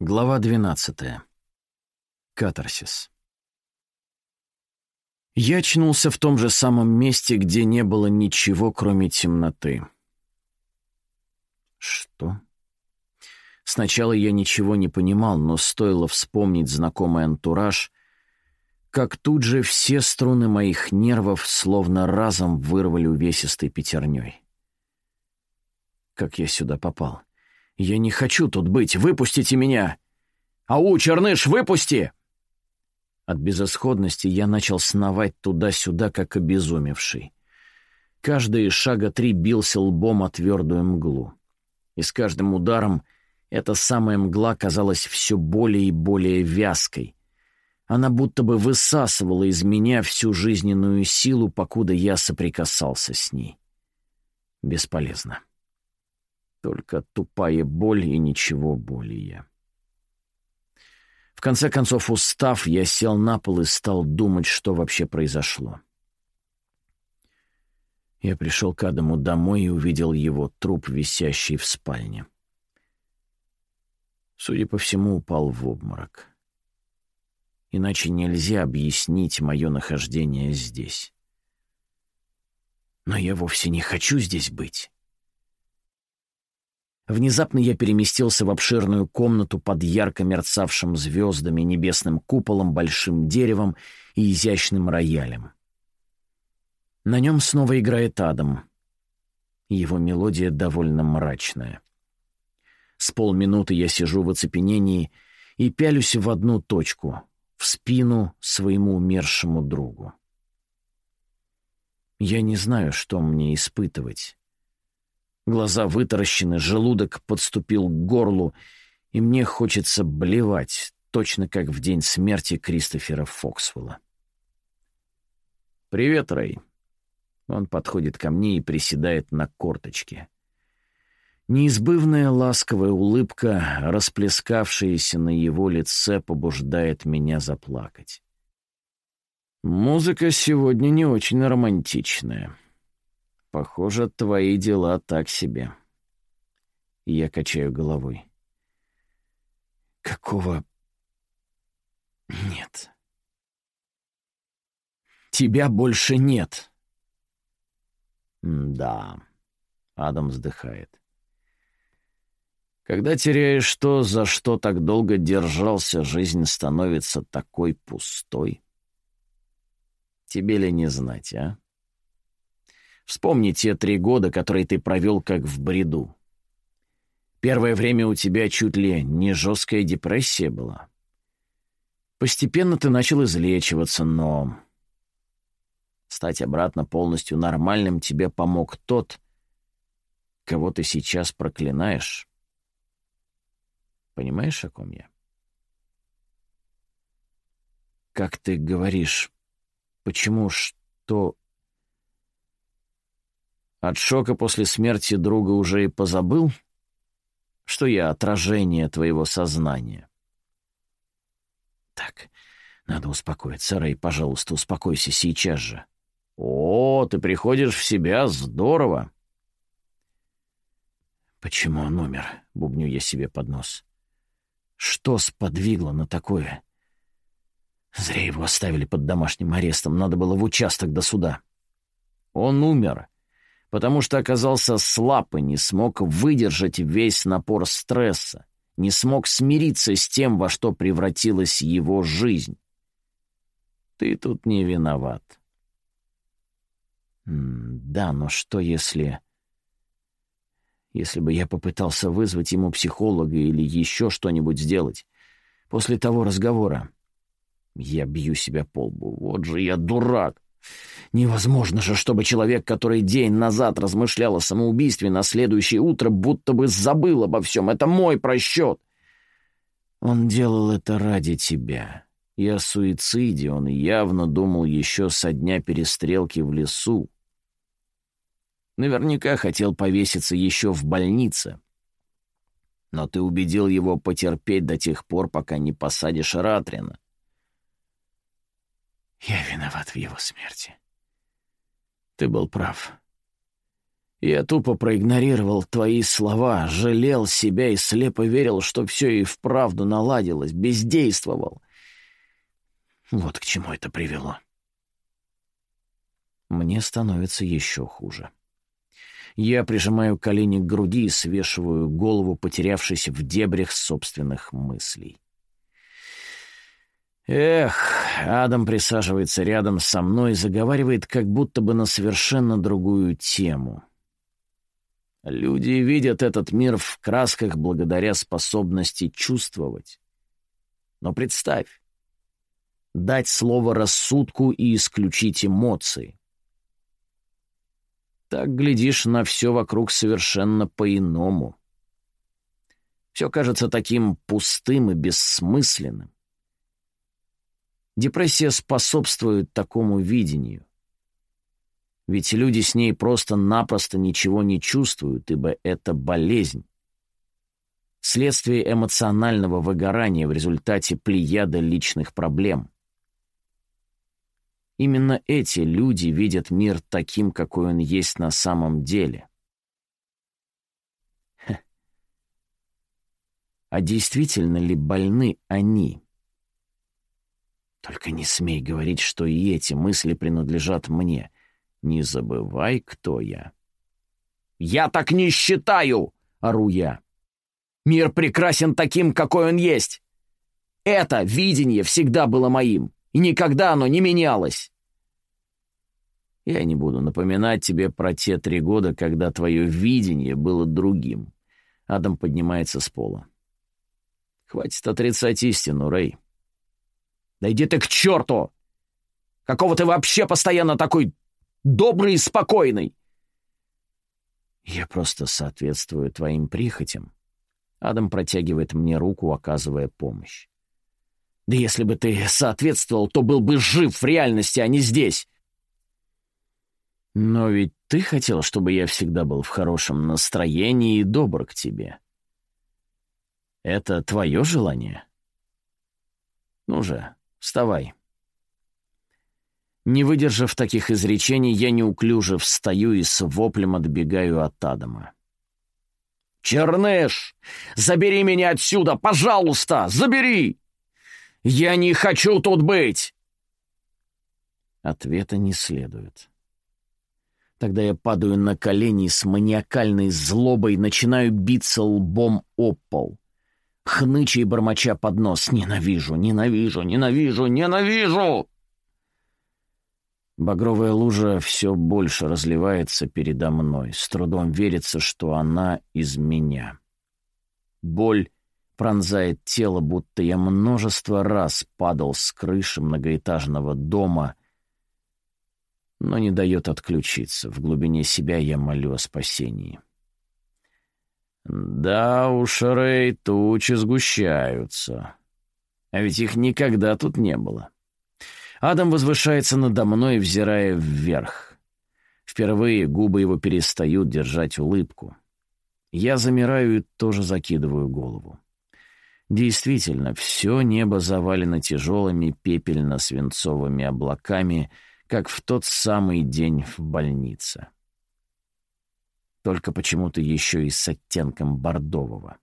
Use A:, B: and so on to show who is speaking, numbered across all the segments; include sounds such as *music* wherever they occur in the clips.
A: Глава 12. Катарсис. Я очнулся в том же самом месте, где не было ничего, кроме темноты. Что? Сначала я ничего не понимал, но стоило вспомнить знакомый антураж, как тут же все струны моих нервов словно разом вырвали увесистой пятерней. Как я сюда попал? — «Я не хочу тут быть! Выпустите меня! Ау, Черныш, выпусти!» От безысходности я начал сновать туда-сюда, как обезумевший. Каждый шага три бился лбом о твердую мглу. И с каждым ударом эта самая мгла казалась все более и более вязкой. Она будто бы высасывала из меня всю жизненную силу, покуда я соприкасался с ней. Бесполезно. Только тупая боль и ничего более. В конце концов, устав, я сел на пол и стал думать, что вообще произошло. Я пришел к Адаму домой и увидел его труп, висящий в спальне. Судя по всему, упал в обморок. Иначе нельзя объяснить мое нахождение здесь. Но я вовсе не хочу здесь быть. Внезапно я переместился в обширную комнату под ярко мерцавшим звездами, небесным куполом, большим деревом и изящным роялем. На нем снова играет Адам. Его мелодия довольно мрачная. С полминуты я сижу в оцепенении и пялюсь в одну точку, в спину своему умершему другу. Я не знаю, что мне испытывать Глаза вытаращены, желудок подступил к горлу, и мне хочется блевать, точно как в день смерти Кристофера Фоксвелла. «Привет, Рэй». Он подходит ко мне и приседает на корточке. Неизбывная ласковая улыбка, расплескавшаяся на его лице, побуждает меня заплакать. «Музыка сегодня не очень романтичная». Похоже, твои дела так себе. Я качаю головой. Какого... Нет. Тебя больше нет. Да. Адам вздыхает. Когда теряешь то, за что так долго держался, жизнь становится такой пустой. Тебе ли не знать, а? Вспомни те три года, которые ты провел как в бреду. Первое время у тебя чуть ли не жесткая депрессия была. Постепенно ты начал излечиваться, но... Стать обратно полностью нормальным тебе помог тот, кого ты сейчас проклинаешь. Понимаешь, о ком я? Как ты говоришь, почему, что от шока после смерти друга уже и позабыл, что я отражение твоего сознания. Так, надо успокоиться, Рэй, пожалуйста, успокойся сейчас же. О, ты приходишь в себя, здорово. Почему он умер? Бубню я себе под нос. Что сподвигло на такое? Зря его оставили под домашним арестом, надо было в участок до суда. Он умер, потому что оказался слаб и не смог выдержать весь напор стресса, не смог смириться с тем, во что превратилась его жизнь. Ты тут не виноват. да, но что если... Если бы я попытался вызвать ему психолога или еще что-нибудь сделать после того разговора? Я бью себя по лбу. Вот же я дурак. Невозможно же, чтобы человек, который день назад размышлял о самоубийстве, на следующее утро будто бы забыл обо всем. Это мой просчет. Он делал это ради тебя. И о суициде он явно думал еще со дня перестрелки в лесу. Наверняка хотел повеситься еще в больнице. Но ты убедил его потерпеть до тех пор, пока не посадишь Ратрина. Я виноват в его смерти. Ты был прав. Я тупо проигнорировал твои слова, жалел себя и слепо верил, что все и вправду наладилось, бездействовал. Вот к чему это привело. Мне становится еще хуже. Я прижимаю колени к груди и свешиваю голову, потерявшись в дебрях собственных мыслей. Эх, Адам присаживается рядом со мной и заговаривает как будто бы на совершенно другую тему — Люди видят этот мир в красках благодаря способности чувствовать. Но представь, дать слово рассудку и исключить эмоции. Так глядишь на все вокруг совершенно по-иному. Все кажется таким пустым и бессмысленным. Депрессия способствует такому видению. Ведь люди с ней просто-напросто ничего не чувствуют, ибо это болезнь. Следствие эмоционального выгорания в результате плеяда личных проблем. Именно эти люди видят мир таким, какой он есть на самом деле. Ха. А действительно ли больны они? Только не смей говорить, что и эти мысли принадлежат мне. Не забывай, кто я. «Я так не считаю!» — ору я. «Мир прекрасен таким, какой он есть. Это видение всегда было моим, и никогда оно не менялось». Я не буду напоминать тебе про те три года, когда твое видение было другим. Адам поднимается с пола. Хватит отрицать истину, Рэй. Да иди ты к черту! Какого ты вообще постоянно такой добрый и спокойный. Я просто соответствую твоим прихотям. Адам протягивает мне руку, оказывая помощь. Да если бы ты соответствовал, то был бы жив в реальности, а не здесь. Но ведь ты хотел, чтобы я всегда был в хорошем настроении и добр к тебе. Это твое желание? Ну же, вставай. Не выдержав таких изречений, я неуклюже встаю и с воплем отбегаю от Адама. «Черныш, забери меня отсюда, пожалуйста, забери! Я не хочу тут быть!» Ответа не следует. Тогда я падаю на колени с маниакальной злобой начинаю биться лбом об пол. Хныча и бормоча под нос «Ненавижу, ненавижу, ненавижу, ненавижу!» Багровая лужа все больше разливается передо мной. С трудом верится, что она из меня. Боль пронзает тело, будто я множество раз падал с крыши многоэтажного дома, но не дает отключиться. В глубине себя я молю о спасении. Да уж, Рэй, тучи сгущаются. А ведь их никогда тут не было. Адам возвышается надо мной, взирая вверх. Впервые губы его перестают держать улыбку. Я замираю и тоже закидываю голову. Действительно, все небо завалено тяжелыми пепельно-свинцовыми облаками, как в тот самый день в больнице. Только почему-то еще и с оттенком бордового.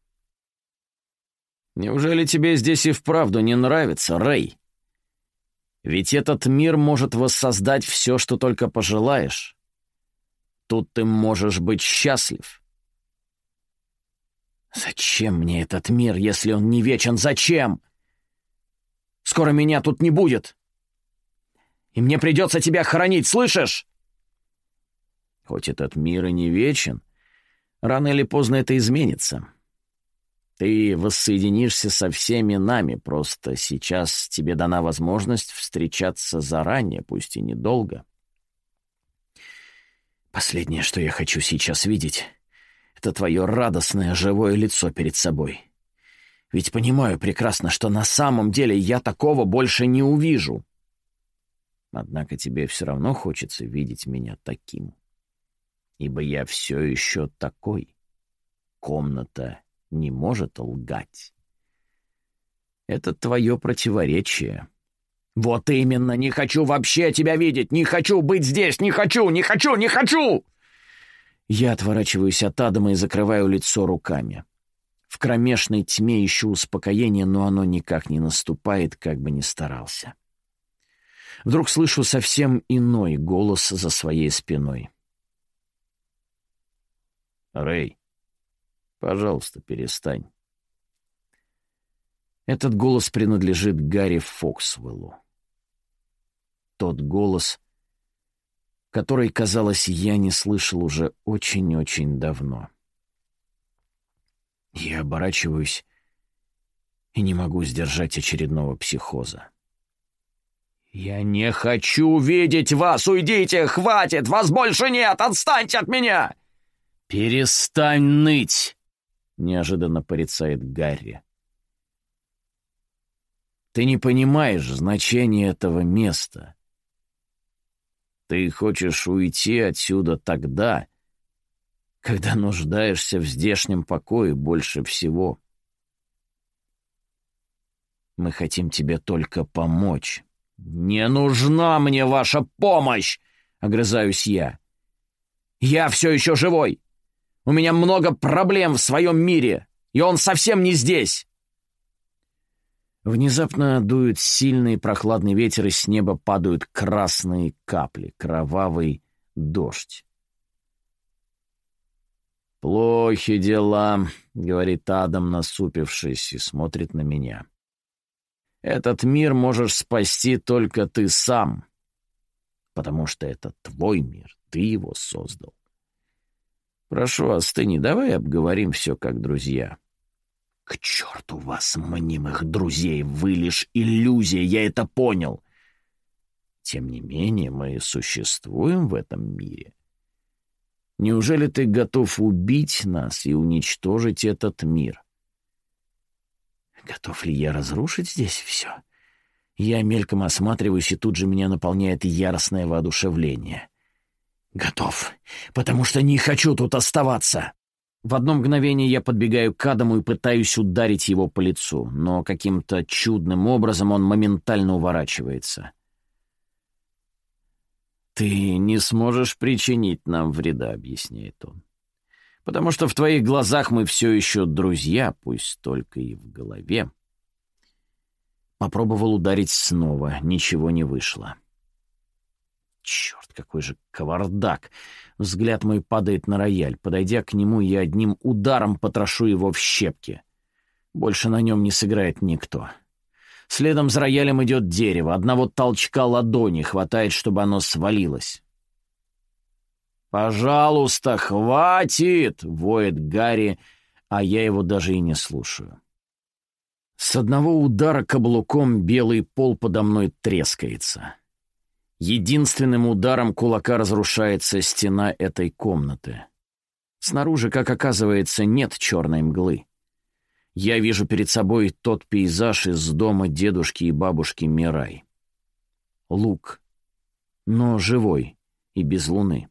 A: «Неужели тебе здесь и вправду не нравится, Рэй?» Ведь этот мир может воссоздать все, что только пожелаешь. Тут ты можешь быть счастлив. Зачем мне этот мир, если он не вечен? Зачем? Скоро меня тут не будет. И мне придется тебя хоронить, слышишь? Хоть этот мир и не вечен, рано или поздно это изменится. Ты воссоединишься со всеми нами, просто сейчас тебе дана возможность встречаться заранее, пусть и недолго. Последнее, что я хочу сейчас видеть, это твое радостное живое лицо перед собой. Ведь понимаю прекрасно, что на самом деле я такого больше не увижу. Однако тебе все равно хочется видеть меня таким. Ибо я все еще такой. Комната не может лгать. Это твое противоречие. Вот именно, не хочу вообще тебя видеть, не хочу быть здесь, не хочу, не хочу, не хочу! Я отворачиваюсь от Адама и закрываю лицо руками. В кромешной тьме ищу успокоение, но оно никак не наступает, как бы ни старался. Вдруг слышу совсем иной голос за своей спиной. «Рэй, пожалуйста, перестань». Этот голос принадлежит Гарри Фоксвеллу. Тот голос, который, казалось, я не слышал уже очень-очень давно. Я оборачиваюсь и не могу сдержать очередного психоза. «Я не хочу видеть вас! Уйдите! Хватит! Вас больше нет! Отстаньте от меня!» «Перестань ныть!» — неожиданно порицает Гарри. «Ты не понимаешь значения этого места. Ты хочешь уйти отсюда тогда, когда нуждаешься в здешнем покое больше всего. Мы хотим тебе только помочь». «Не нужна мне ваша помощь!» — огрызаюсь я. «Я все еще живой. У меня много проблем в своем мире, и он совсем не здесь!» Внезапно дует сильный прохладный ветер, и с неба падают красные капли, кровавый дождь. «Плохи дела», — говорит Адам, насупившись, и смотрит на меня. «Этот мир можешь спасти только ты сам, потому что это твой мир, ты его создал. Прошу, остыни, давай обговорим все как друзья». «К черту вас, мнимых друзей! Вы лишь иллюзия, я это понял!» «Тем не менее, мы существуем в этом мире. Неужели ты готов убить нас и уничтожить этот мир?» «Готов ли я разрушить здесь все?» Я мельком осматриваюсь, и тут же меня наполняет яростное воодушевление. «Готов, потому что не хочу тут оставаться!» В одно мгновение я подбегаю к Адаму и пытаюсь ударить его по лицу, но каким-то чудным образом он моментально уворачивается. «Ты не сможешь причинить нам вреда», — объясняет он. «Потому что в твоих глазах мы все еще друзья, пусть только и в голове». Попробовал ударить снова, ничего не вышло. Черт, какой же кавардак! Взгляд мой падает на рояль. Подойдя к нему, я одним ударом потрошу его в щепки. Больше на нем не сыграет никто. Следом за роялем идет дерево. Одного толчка ладони хватает, чтобы оно свалилось. «Пожалуйста, хватит!» — воет Гарри, а я его даже и не слушаю. С одного удара каблуком белый пол подо мной трескается. Единственным ударом кулака разрушается стена этой комнаты. Снаружи, как оказывается, нет черной мглы. Я вижу перед собой тот пейзаж из дома дедушки и бабушки Мирай. Лук, но живой и без луны.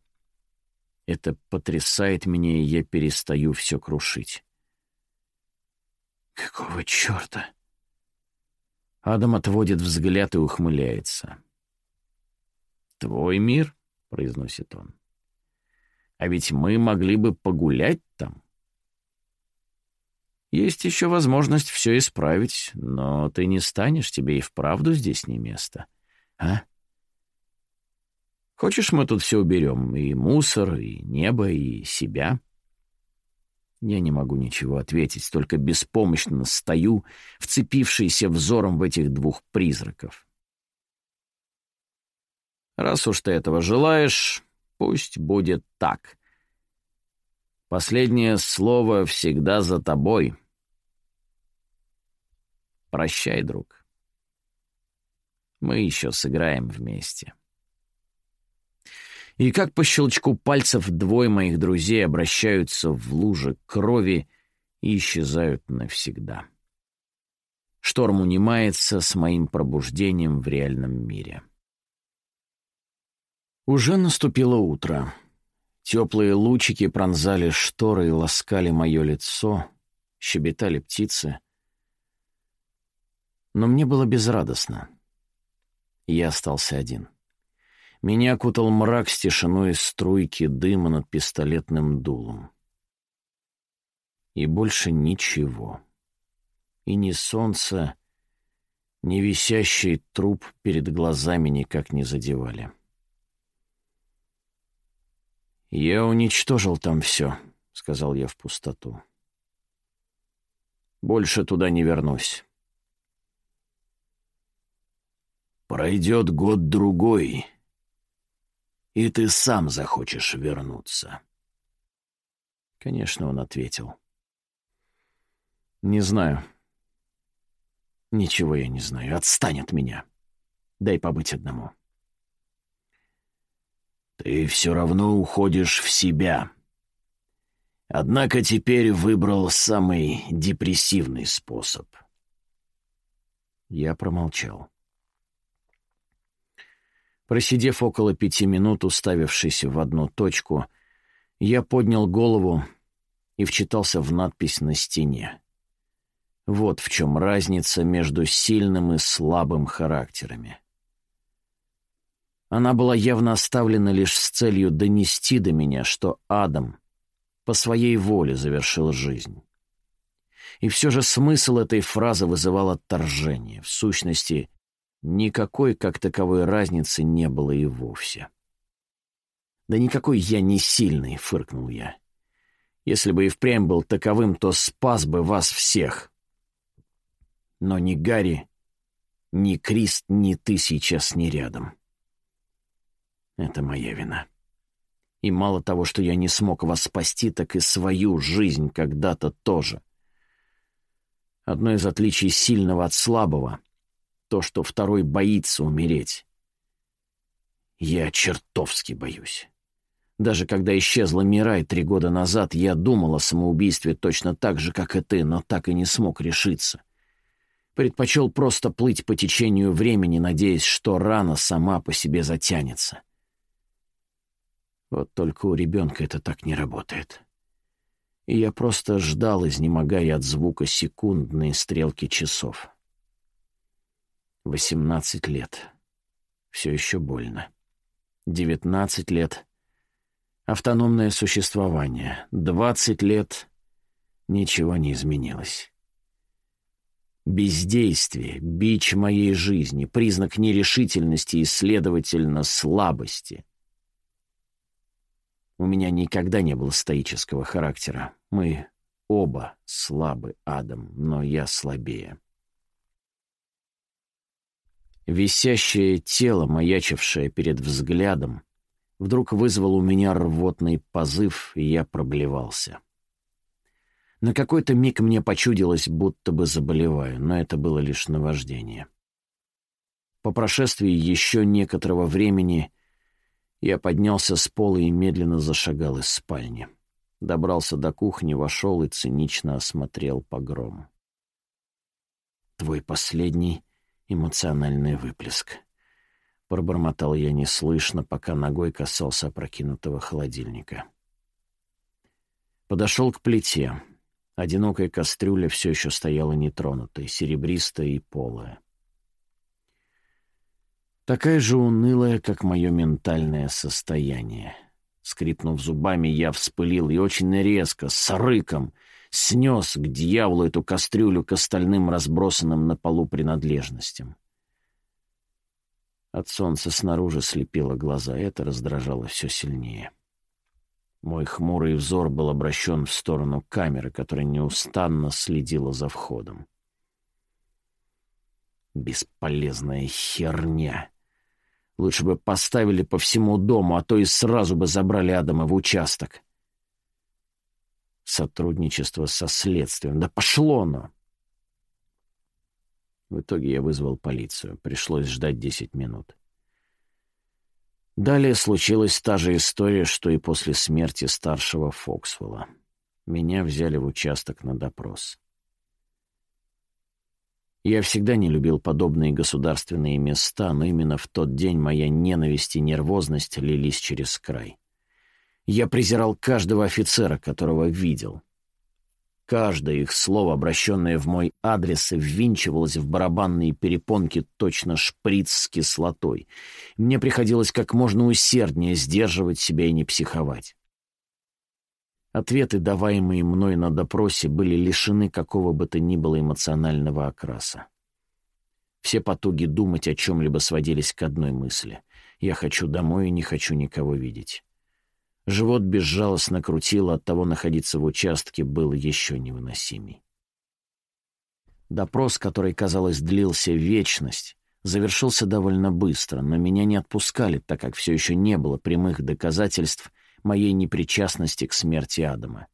A: Это потрясает меня, и я перестаю все крушить. «Какого черта?» Адам отводит взгляд и ухмыляется. «Твой мир», — произносит он. «А ведь мы могли бы погулять там. Есть еще возможность все исправить, но ты не станешь, тебе и вправду здесь не место. А? Хочешь, мы тут все уберем? И мусор, и небо, и себя?» Я не могу ничего ответить, только беспомощно стою, вцепившийся взором в этих двух призраков. Раз уж ты этого желаешь, пусть будет так. Последнее слово всегда за тобой. Прощай, друг. Мы еще сыграем вместе. И как по щелчку пальцев двое моих друзей обращаются в лужи крови и исчезают навсегда. Шторм унимается с моим пробуждением в реальном мире. Уже наступило утро. Теплые лучики пронзали шторы и ласкали мое лицо, щебетали птицы. Но мне было безрадостно. Я остался один. Меня окутал мрак с тишиной струйки дыма над пистолетным дулом. И больше ничего. И ни солнца, ни висящий труп перед глазами никак не задевали. «Я уничтожил там все», — сказал я в пустоту. «Больше туда не вернусь».
B: «Пройдет год-другой, и ты сам захочешь вернуться».
A: Конечно, он ответил. «Не знаю. Ничего я не знаю. Отстань от меня. Дай побыть одному».
B: «Ты все равно уходишь в себя. Однако теперь выбрал самый депрессивный способ».
A: Я промолчал. Просидев около пяти минут, уставившись в одну точку, я поднял голову и вчитался в надпись на стене. Вот в чем разница между сильным и слабым характерами. Она была явно оставлена лишь с целью донести до меня, что Адам по своей воле завершил жизнь. И все же смысл этой фразы вызывал отторжение. В сущности, никакой как таковой разницы не было и вовсе. «Да никакой я не сильный», — фыркнул я. «Если бы и впрямь был таковым, то спас бы вас всех. Но ни Гарри, ни Крист, ни ты сейчас не рядом. Это моя вина. И мало того, что я не смог вас спасти, так и свою жизнь когда-то тоже. Одно из отличий сильного от слабого — то, что второй боится умереть. Я чертовски боюсь. Даже когда исчезла Мирай три года назад, я думал о самоубийстве точно так же, как и ты, но так и не смог решиться. Предпочел просто плыть по течению времени, надеясь, что рана сама по себе затянется. Вот только у ребенка это так не работает. И я просто ждал, изнемогая от звука секундные стрелки часов. Восемнадцать лет. Все еще больно. Девятнадцать лет. Автономное существование. Двадцать лет. Ничего не изменилось. Бездействие — бич моей жизни, признак нерешительности и, следовательно, слабости. У меня никогда не было стоического характера. Мы оба слабы, Адам, но я слабее. Висящее тело, маячившее перед взглядом, вдруг вызвало у меня рвотный позыв, и я проблевался. — на какой-то миг мне почудилось, будто бы заболеваю, но это было лишь наваждение. По прошествии еще некоторого времени я поднялся с пола и медленно зашагал из спальни. Добрался до кухни, вошел и цинично осмотрел погром. «Твой последний эмоциональный выплеск», — пробормотал я неслышно, пока ногой касался опрокинутого холодильника. Подошел к плите. Одинокая кастрюля все еще стояла нетронутой, серебристая и полая. Такая же унылая, как мое ментальное состояние. Скрипнув зубами, я вспылил и очень резко, с рыком, снес к дьяволу эту кастрюлю к остальным разбросанным на полу принадлежностям. От солнца снаружи слепило глаза, это раздражало все сильнее. — мой хмурый взор был обращен в сторону камеры, которая неустанно следила за входом. Бесполезная херня. Лучше бы поставили по всему дому, а то и сразу бы забрали Адама в участок. Сотрудничество со следствием. Да пошло оно! В итоге я вызвал полицию. Пришлось ждать десять минут. Далее случилась та же история, что и после смерти старшего Фоксвелла. Меня взяли в участок на допрос. Я всегда не любил подобные государственные места, но именно в тот день моя ненависть и нервозность лились через край. Я презирал каждого офицера, которого видел. Каждое их слово, обращенное в мой адрес, ввинчивалось в барабанные перепонки точно шприц с кислотой. Мне приходилось как можно усерднее сдерживать себя и не психовать. Ответы, даваемые мной на допросе, были лишены какого бы то ни было эмоционального окраса. Все потуги думать о чем-либо сводились к одной мысли. «Я хочу домой и не хочу никого видеть». Живот безжалостно крутило, того находиться в участке было еще невыносимей. Допрос, который, казалось, длился вечность, завершился довольно быстро, но меня не отпускали, так как все еще не было прямых доказательств моей непричастности к смерти Адама.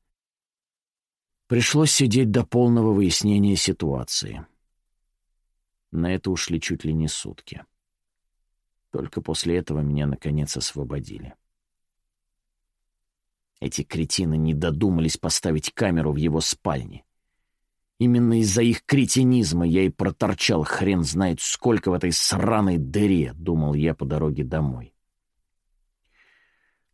A: Пришлось сидеть до полного выяснения ситуации. На это ушли чуть ли не сутки. Только после этого меня, наконец, освободили. Эти кретины не додумались поставить камеру в его спальне. Именно из-за их кретинизма я и проторчал хрен знает сколько в этой сраной дыре, думал я по дороге домой.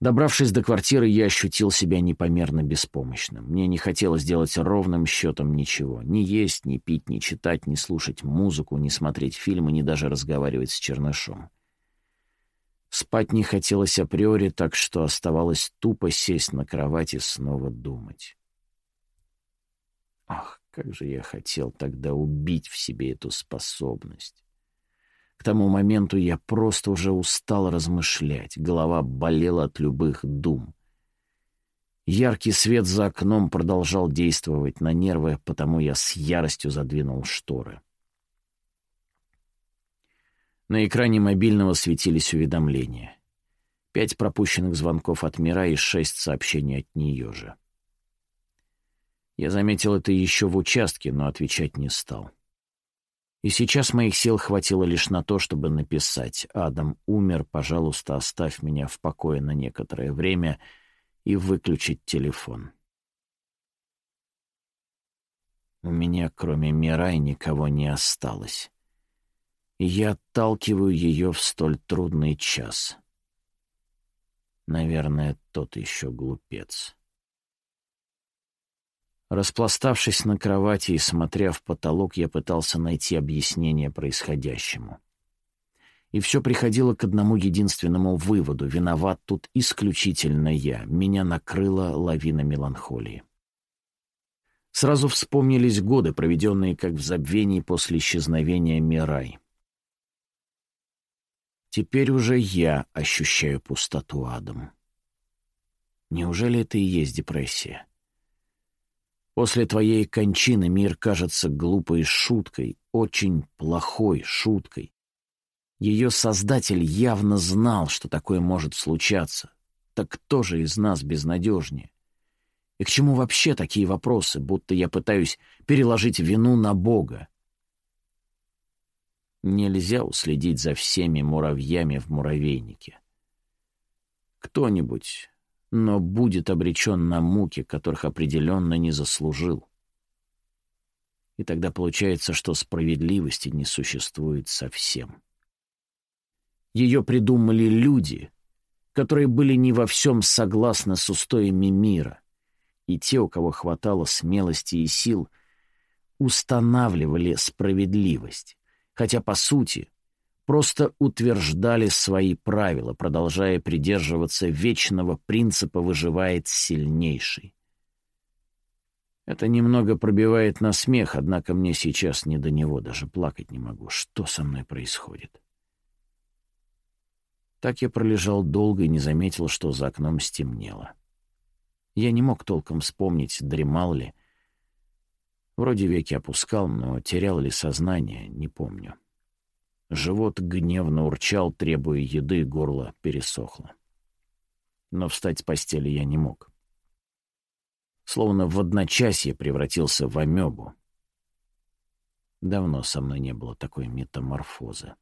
A: Добравшись до квартиры, я ощутил себя непомерно беспомощным. Мне не хотелось делать ровным счетом ничего. Ни есть, ни пить, ни читать, ни слушать музыку, ни смотреть фильмы, ни даже разговаривать с Чернышом. Спать не хотелось априори, так что оставалось тупо сесть на кровать и снова думать. Ах, как же я хотел тогда убить в себе эту способность. К тому моменту я просто уже устал размышлять, голова болела от любых дум. Яркий свет за окном продолжал действовать на нервы, потому я с яростью задвинул шторы. На экране мобильного светились уведомления. Пять пропущенных звонков от Мира и шесть сообщений от нее же. Я заметил это еще в участке, но отвечать не стал. И сейчас моих сил хватило лишь на то, чтобы написать «Адам умер, пожалуйста, оставь меня в покое на некоторое время» и выключить телефон. У меня, кроме Мирай, никого не осталось и я отталкиваю ее в столь трудный час. Наверное, тот еще глупец. Распластавшись на кровати и смотря в потолок, я пытался найти объяснение происходящему. И все приходило к одному единственному выводу. Виноват тут исключительно я. Меня накрыла лавина меланхолии. Сразу вспомнились годы, проведенные как в забвении после исчезновения Мирай. Теперь уже я ощущаю пустоту адом. Неужели это и есть депрессия? После твоей кончины мир кажется глупой шуткой, очень плохой шуткой. Ее создатель явно знал, что такое может случаться. Так кто же из нас безнадежнее? И к чему вообще такие вопросы, будто я пытаюсь переложить вину на Бога? Нельзя уследить за всеми муравьями в муравейнике. Кто-нибудь, но будет обречен на муки, которых определенно не заслужил. И тогда получается, что справедливости не существует совсем. Ее придумали люди, которые были не во всем согласны с устоями мира, и те, у кого хватало смелости и сил, устанавливали справедливость хотя, по сути, просто утверждали свои правила, продолжая придерживаться вечного принципа «выживает сильнейший». Это немного пробивает на смех, однако мне сейчас не до него, даже плакать не могу. Что со мной происходит? Так я пролежал долго и не заметил, что за окном стемнело. Я не мог толком вспомнить, дремал ли, Вроде веки опускал, но терял ли сознание, не помню. Живот гневно урчал, требуя еды, горло пересохло. Но встать с постели я не мог. Словно в одночасье превратился в амебу. Давно со мной не было такой метаморфозы.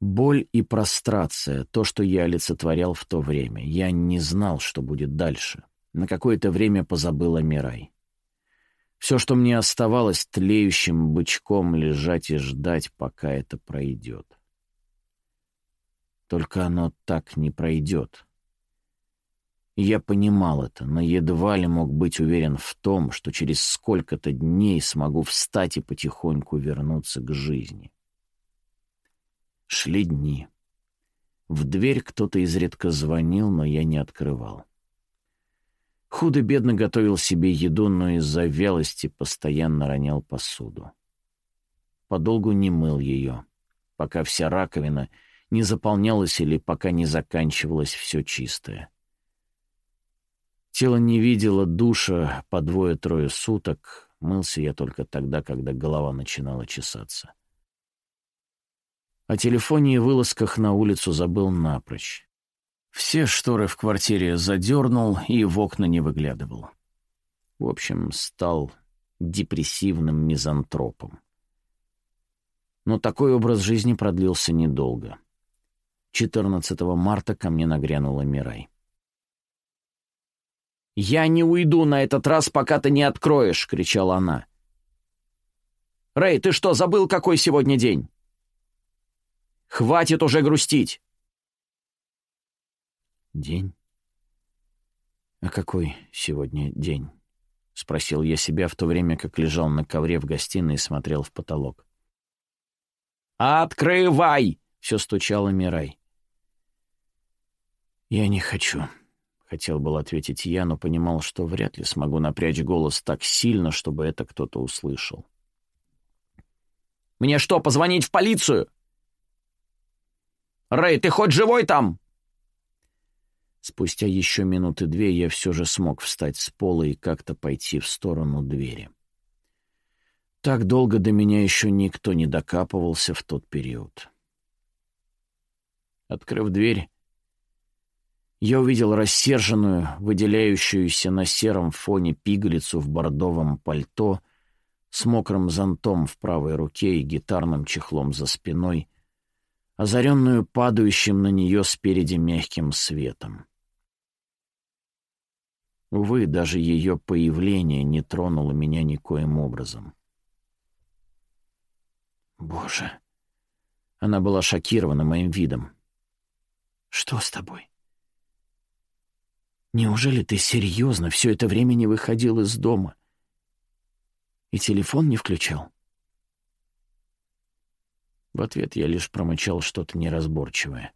A: Боль и прострация — то, что я олицетворял в то время. Я не знал, что будет дальше. На какое-то время позабыл о Мирай. Все, что мне оставалось, тлеющим бычком лежать и ждать, пока это пройдет. Только оно так не пройдет. Я понимал это, но едва ли мог быть уверен в том, что через сколько-то дней смогу встать и потихоньку вернуться к жизни. Шли дни. В дверь кто-то изредка звонил, но я не открывал. Худо-бедно готовил себе еду, но из-за вялости постоянно ронял посуду. Подолгу не мыл ее, пока вся раковина не заполнялась или пока не заканчивалось все чистое. Тело не видело душа по двое-трое суток. Мылся я только тогда, когда голова начинала чесаться. О телефоне и вылазках на улицу забыл напрочь. Все шторы в квартире задернул и в окна не выглядывал. В общем, стал депрессивным мизантропом. Но такой образ жизни продлился недолго. 14 марта ко мне нагрянула Мирай. «Я не уйду на этот раз, пока ты не откроешь!» — кричала она. «Рэй, ты что, забыл, какой сегодня день? Хватит уже грустить!» «День? А какой сегодня день?» — спросил я себя в то время, как лежал на ковре в гостиной и смотрел в потолок. «Открывай!» — все стучало Мирай. «Я не хочу», Хотел был ответить я, но понимал, что вряд ли смогу напрячь голос так сильно, чтобы это кто-то услышал. «Мне что, позвонить в полицию?» «Рэй, ты хоть живой там?» Спустя еще минуты две я все же смог встать с пола и как-то пойти в сторону двери. Так долго до меня еще никто не докапывался в тот период. Открыв дверь, я увидел рассерженную, выделяющуюся на сером фоне пигалицу в бордовом пальто с мокрым зонтом в правой руке и гитарным чехлом за спиной, озаренную падающим на нее спереди мягким светом. Увы, даже ее появление не тронуло меня никоим образом. Боже! Она была шокирована моим видом. «Что с тобой?» Неужели ты серьезно все это время не выходил из дома? И телефон не включал? В ответ я лишь промычал что-то неразборчивое.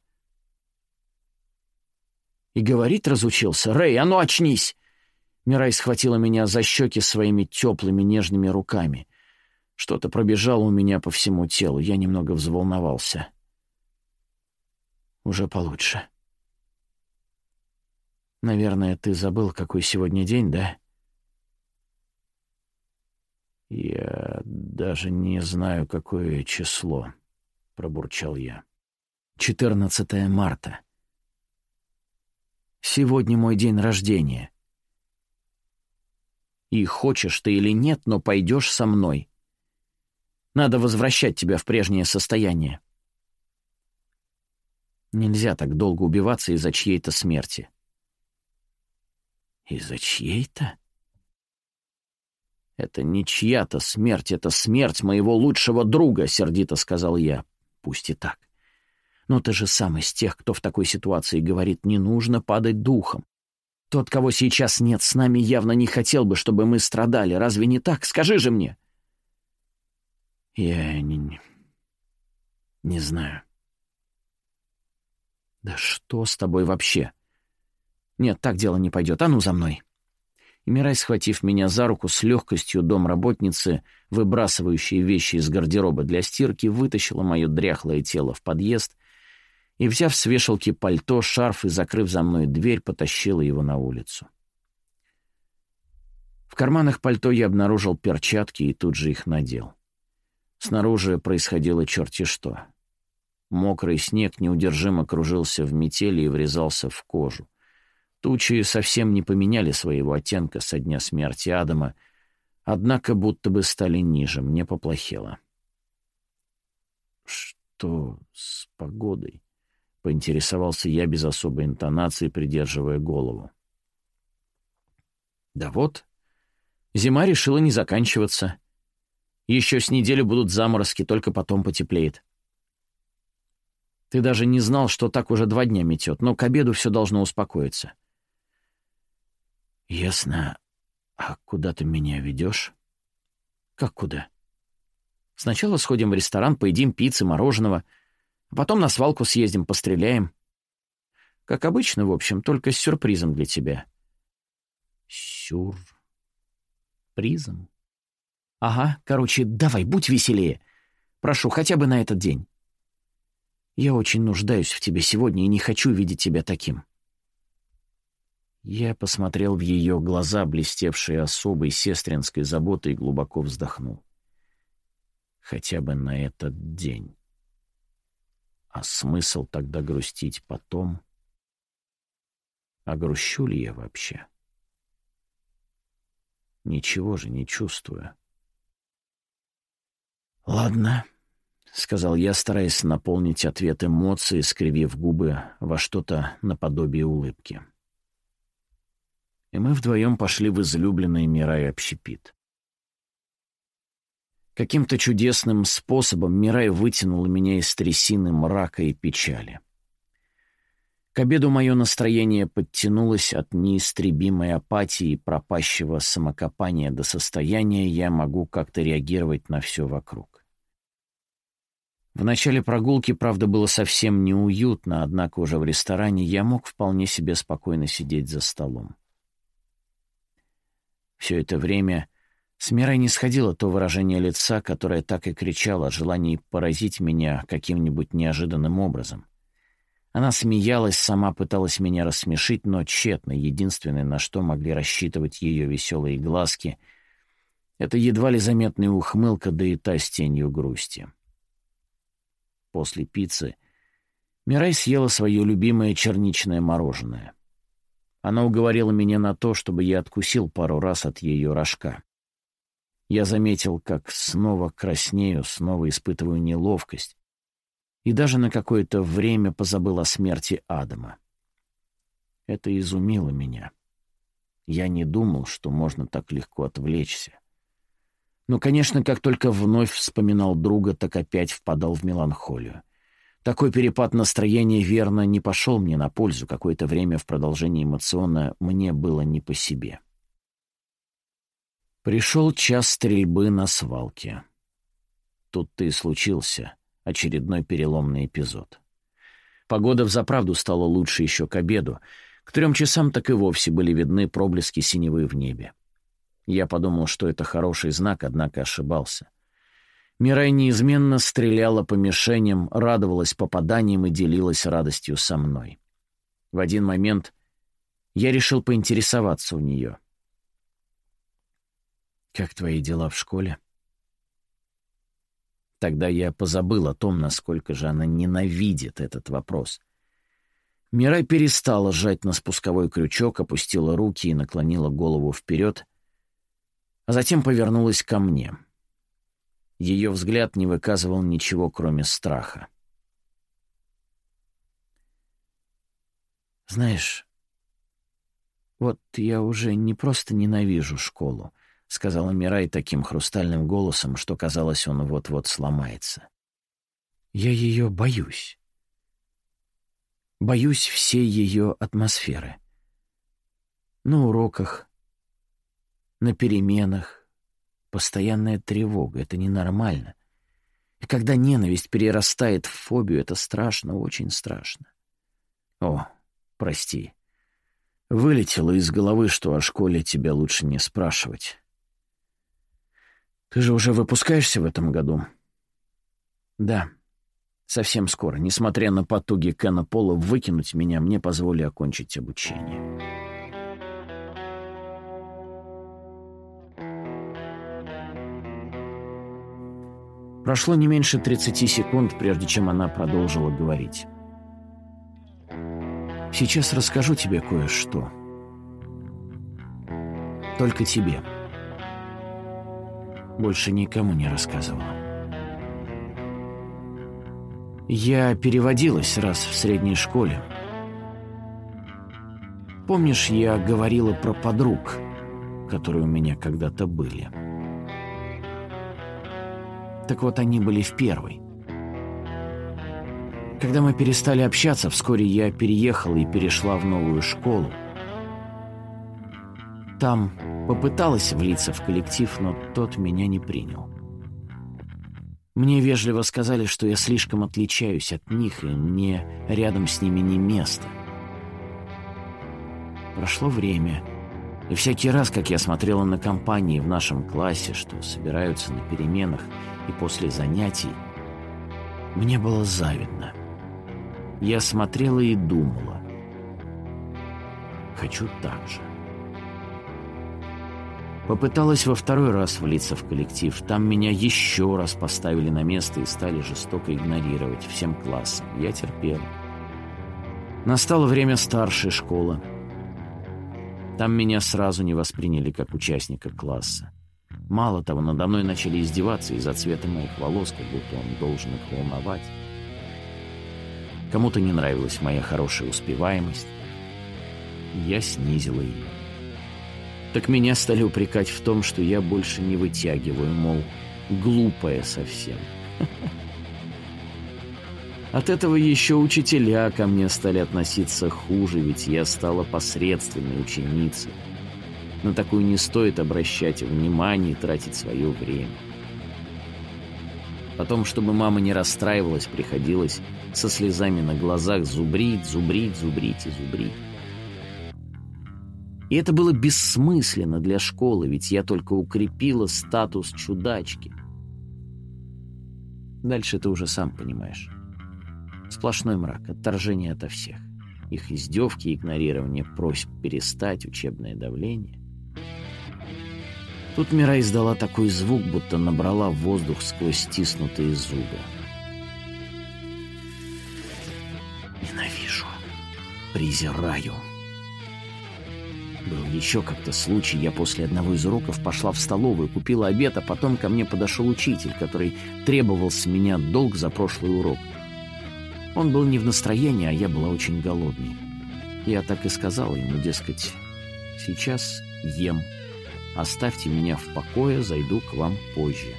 A: И говорить разучился. «Рэй, а ну очнись!» Мирай схватила меня за щеки своими теплыми нежными руками. Что-то пробежало у меня по всему телу. Я немного взволновался. Уже получше. Наверное, ты забыл, какой сегодня день, да? Я даже не знаю, какое число, пробурчал я. 14 марта. Сегодня мой день рождения. И хочешь ты или нет, но пойдешь со мной. Надо возвращать тебя в прежнее состояние. Нельзя так долго убиваться из-за чьей-то смерти. Из-за чьей-то? «Это не чья-то смерть, это смерть моего лучшего друга», — сердито сказал я. «Пусть и так. Но ты же сам из тех, кто в такой ситуации говорит, не нужно падать духом. Тот, кого сейчас нет с нами, явно не хотел бы, чтобы мы страдали. Разве не так? Скажи же мне!» «Я не... не знаю». «Да что с тобой вообще?» «Нет, так дело не пойдет. А ну за мной!» И Мирай, схватив меня за руку с легкостью домработницы, выбрасывающей вещи из гардероба для стирки, вытащила мое дряхлое тело в подъезд и, взяв с вешалки пальто, шарф и закрыв за мной дверь, потащила его на улицу. В карманах пальто я обнаружил перчатки и тут же их надел. Снаружи происходило черти что. Мокрый снег неудержимо кружился в метели и врезался в кожу. Тучи совсем не поменяли своего оттенка со дня смерти Адама, однако будто бы стали ниже, мне поплохело. «Что с погодой?» — поинтересовался я без особой интонации, придерживая голову. «Да вот, зима решила не заканчиваться. Еще с недели будут заморозки, только потом потеплеет. Ты даже не знал, что так уже два дня метет, но к обеду все должно успокоиться. «Ясно. А куда ты меня ведешь?» «Как куда?» «Сначала сходим в ресторан, поедим пиццы, мороженого, а потом на свалку съездим, постреляем. Как обычно, в общем, только с сюрпризом для тебя». «Сюрпризом?» «Ага, короче, давай, будь веселее. Прошу, хотя бы на этот день. Я очень нуждаюсь в тебе сегодня и не хочу видеть тебя таким». Я посмотрел в ее глаза, блестевшие особой сестринской заботой, и глубоко вздохнул. Хотя бы на этот день. А смысл тогда грустить потом? А грущу ли я вообще? Ничего же не чувствую. «Ладно», — сказал я, стараясь наполнить ответ эмоции, скривив губы во что-то наподобие улыбки. И мы вдвоем пошли в излюбленный Мирай общепит. Каким-то чудесным способом Мирай вытянул меня из трясины мрака и печали. К обеду мое настроение подтянулось от неистребимой апатии и пропащего самокопания до состояния «я могу как-то реагировать на все вокруг». В начале прогулки, правда, было совсем неуютно, однако уже в ресторане я мог вполне себе спокойно сидеть за столом. Все это время с Мирой не сходило то выражение лица, которое так и кричало о желании поразить меня каким-нибудь неожиданным образом. Она смеялась, сама пыталась меня рассмешить, но тщетно. Единственное, на что могли рассчитывать ее веселые глазки, это едва ли заметная ухмылка, да и та с тенью грусти. — После пиццы Мирай съела свое любимое черничное мороженое. Она уговорила меня на то, чтобы я откусил пару раз от ее рожка. Я заметил, как снова краснею, снова испытываю неловкость, и даже на какое-то время позабыл о смерти Адама. Это изумило меня. Я не думал, что можно так легко отвлечься. Но, конечно, как только вновь вспоминал друга, так опять впадал в меланхолию. Такой перепад настроения верно не пошел мне на пользу. Какое-то время в продолжении эмоционно мне было не по себе. Пришел час стрельбы на свалке. Тут-то и случился очередной переломный эпизод. Погода взаправду стала лучше еще к обеду. К трем часам так и вовсе были видны проблески синевы в небе. Я подумал, что это хороший знак, однако ошибался. Мирай неизменно стреляла по мишеням, радовалась попаданиям и делилась радостью со мной. В один момент я решил поинтересоваться у нее. «Как твои дела в школе?» Тогда я позабыл о том, насколько же она ненавидит этот вопрос. Мирай перестала сжать на спусковой крючок, опустила руки и наклонила голову вперед — а затем повернулась ко мне. Ее взгляд не выказывал ничего, кроме страха. «Знаешь, вот я уже не просто ненавижу школу», — сказала Мирай таким хрустальным голосом, что казалось, он вот-вот сломается. «Я ее боюсь. Боюсь всей ее атмосферы. На уроках, на переменах. Постоянная тревога — это ненормально. И когда ненависть перерастает в фобию, это страшно, очень страшно. О, прости. Вылетело из головы, что о школе тебя лучше не спрашивать. Ты же уже выпускаешься в этом году? Да, совсем скоро. Несмотря на потуги Кена Пола выкинуть меня, мне позволили окончить обучение. Прошло не меньше 30 секунд, прежде чем она продолжила говорить. «Сейчас расскажу тебе кое-что. Только тебе. Больше никому не рассказывала. Я переводилась раз в средней школе. Помнишь, я говорила про подруг, которые у меня когда-то были?» Так вот, они были в первой. Когда мы перестали общаться, вскоре я переехала и перешла в новую школу. там попыталась влиться в коллектив, но тот меня не принял. Мне вежливо сказали, что я слишком отличаюсь от них, и мне рядом с ними не место. Прошло время, и всякий раз, как я смотрела на компании в нашем классе, что собираются на переменах и после занятий, мне было завидно. Я смотрела и думала. Хочу так же. Попыталась во второй раз влиться в коллектив. Там меня еще раз поставили на место и стали жестоко игнорировать всем классом. Я терпел. Настало время старшей школы. Там меня сразу не восприняли как участника класса. Мало того, надо мной начали издеваться из-за цвета моих волос, как будто он должен их волновать. Кому-то не нравилась моя хорошая успеваемость. Я снизила ее. Так меня стали упрекать в том, что я больше не вытягиваю, мол, глупая совсем. *laughs* От этого еще учителя ко мне стали относиться хуже, ведь я стала посредственной ученицей. На такую не стоит обращать внимание и тратить свое время. Потом, чтобы мама не расстраивалась, приходилось со слезами на глазах зубрить, зубрить, зубрить и зубрить. И это было бессмысленно для школы, ведь я только укрепила статус чудачки. Дальше ты уже сам понимаешь. Сплошной мрак, отторжение ото всех. Их издевки, игнорирование просьб перестать, учебное давление. Тут Мира издала такой звук, будто набрала воздух сквозь стиснутые зубы. Ненавижу. Презираю. Был еще как-то случай. Я после одного из уроков пошла в столовую, купила обед, а потом ко мне подошел учитель, который требовал с меня долг за прошлый урок. Он был не в настроении, а я была очень голодной. Я так и сказала ему, дескать, сейчас ем. Оставьте меня в покое, зайду к вам позже.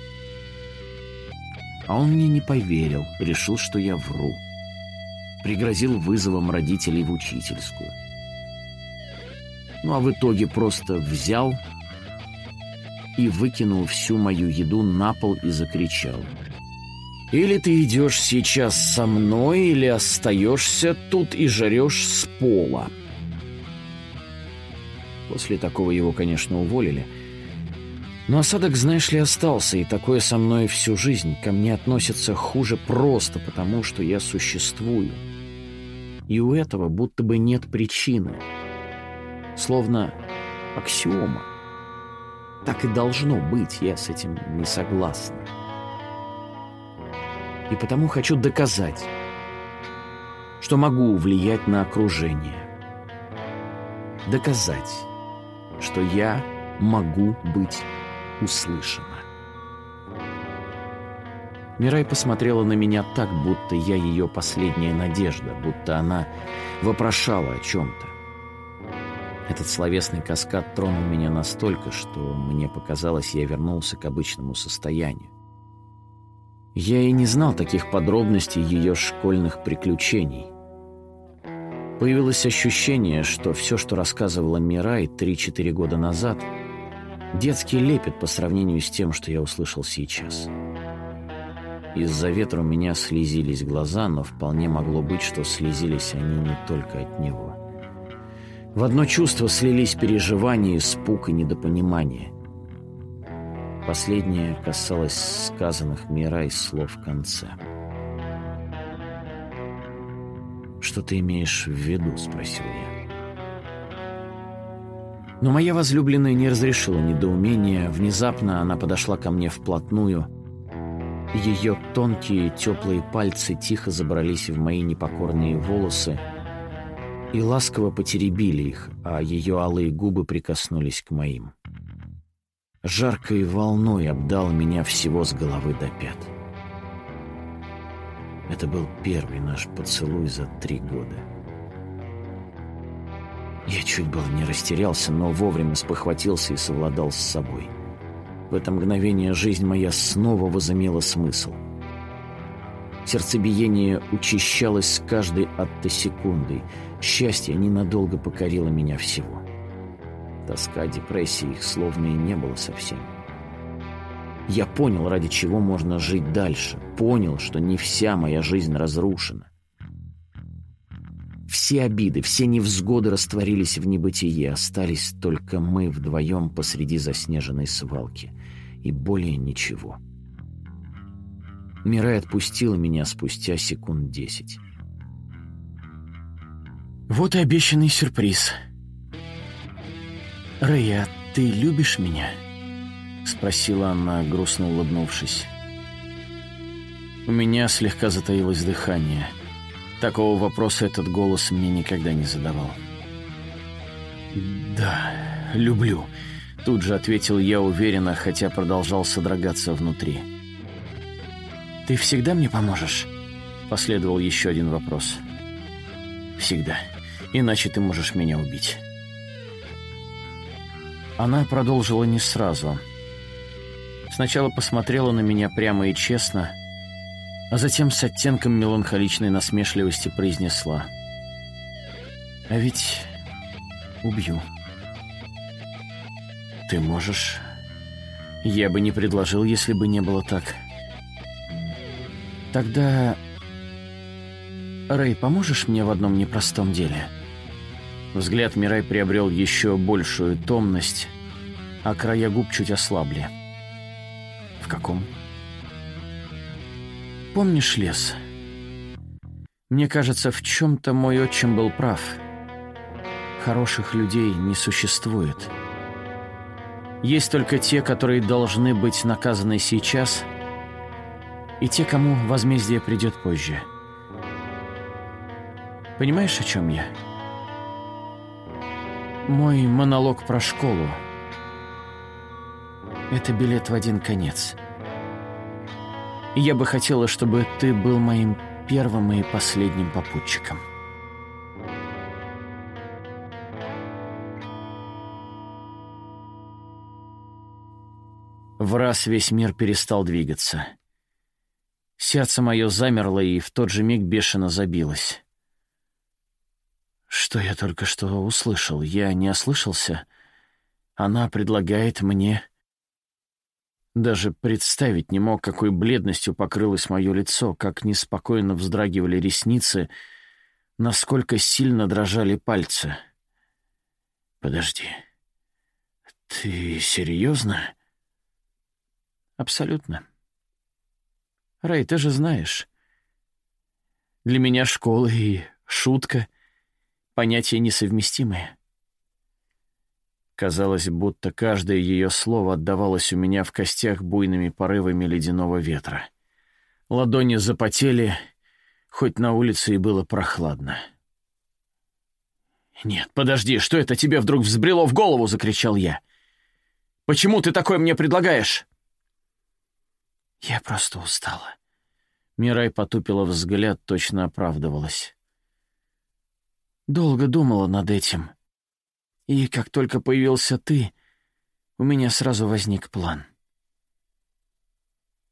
A: А он мне не поверил, решил, что я вру. Пригрозил вызовом родителей в учительскую. Ну а в итоге просто взял и выкинул всю мою еду на пол и закричал. «Или ты идешь сейчас со мной, или остаешься тут и жарешь с пола». После такого его, конечно, уволили. Но осадок, знаешь ли, остался, и такое со мной всю жизнь. Ко мне относятся хуже просто потому, что я существую. И у этого будто бы нет причины словно аксиома. Так и должно быть, я с этим не согласна. И потому хочу доказать, что могу влиять на окружение. Доказать, что я могу быть услышана. Мирай посмотрела на меня так, будто я ее последняя надежда, будто она вопрошала о чем-то. Этот словесный каскад тронул меня настолько, что мне показалось, я вернулся к обычному состоянию. Я и не знал таких подробностей ее школьных приключений. Появилось ощущение, что все, что рассказывала Мирай 3-4 года назад, детский лепет по сравнению с тем, что я услышал сейчас. Из-за ветра у меня слезились глаза, но вполне могло быть, что слезились они не только от него. В одно чувство слились переживания, испуг и недопонимание. Последнее касалось сказанных Мира из слов в конце. «Что ты имеешь в виду?» — спросил я. Но моя возлюбленная не разрешила недоумения. Внезапно она подошла ко мне вплотную. Ее тонкие теплые пальцы тихо забрались в мои непокорные волосы, и ласково потеребили их, а ее алые губы прикоснулись к моим. Жаркой волной обдал меня всего с головы до пят. Это был первый наш поцелуй за три года. Я чуть было не растерялся, но вовремя спохватился и совладал с собой. В это мгновение жизнь моя снова возымела смысл — Сердцебиение учащалось с каждой атто секундой. Счастье ненадолго покорило меня всего. тоска, депрессия, их словно и не было совсем. Я понял, ради чего можно жить дальше. Понял, что не вся моя жизнь разрушена. Все обиды, все невзгоды растворились в небытие, остались только мы вдвоем посреди заснеженной свалки. И более ничего. Мирай отпустила меня спустя секунд десять. «Вот и обещанный сюрприз. Рэя, ты любишь меня?» — спросила она, грустно улыбнувшись. У меня слегка затаилось дыхание. Такого вопроса этот голос мне никогда не задавал. «Да, люблю», — тут же ответил я уверенно, хотя продолжал содрогаться внутри. «Ты всегда мне поможешь?» — последовал еще один вопрос. «Всегда. Иначе ты можешь меня убить». Она продолжила не сразу — Сначала посмотрела на меня прямо и честно, а затем с оттенком меланхоличной насмешливости произнесла. «А ведь убью». «Ты можешь...» «Я бы не предложил, если бы не было так». «Тогда...» «Рэй, поможешь мне в одном непростом деле?» Взгляд Мирай приобрел еще большую томность, а края губ чуть ослабли каком? Помнишь лес? Мне кажется, в чем-то мой отчим был прав. Хороших людей не существует. Есть только те, которые должны быть наказаны сейчас, и те, кому возмездие придет позже. Понимаешь, о чем я? Мой монолог про школу — это билет в один конец. Я бы хотела, чтобы ты был моим первым и последним попутчиком. В раз весь мир перестал двигаться. Сердце мое замерло и в тот же миг бешено забилось. Что я только что услышал? Я не ослышался? Она предлагает мне даже представить не мог, какой бледностью покрылось мое лицо, как неспокойно вздрагивали ресницы, насколько сильно дрожали пальцы. «Подожди. Ты серьезно?» «Абсолютно. Рэй, ты же знаешь. Для меня школа и шутка — понятия несовместимые. Казалось, будто каждое ее слово отдавалось у меня в костях буйными порывами ледяного ветра. Ладони запотели, хоть на улице и было прохладно. «Нет, подожди, что это тебе вдруг взбрело в голову?» — закричал я. «Почему ты такое мне предлагаешь?» «Я просто устала». Мирай потупила взгляд, точно оправдывалась. «Долго думала над этим». И как только появился ты, у меня сразу возник план.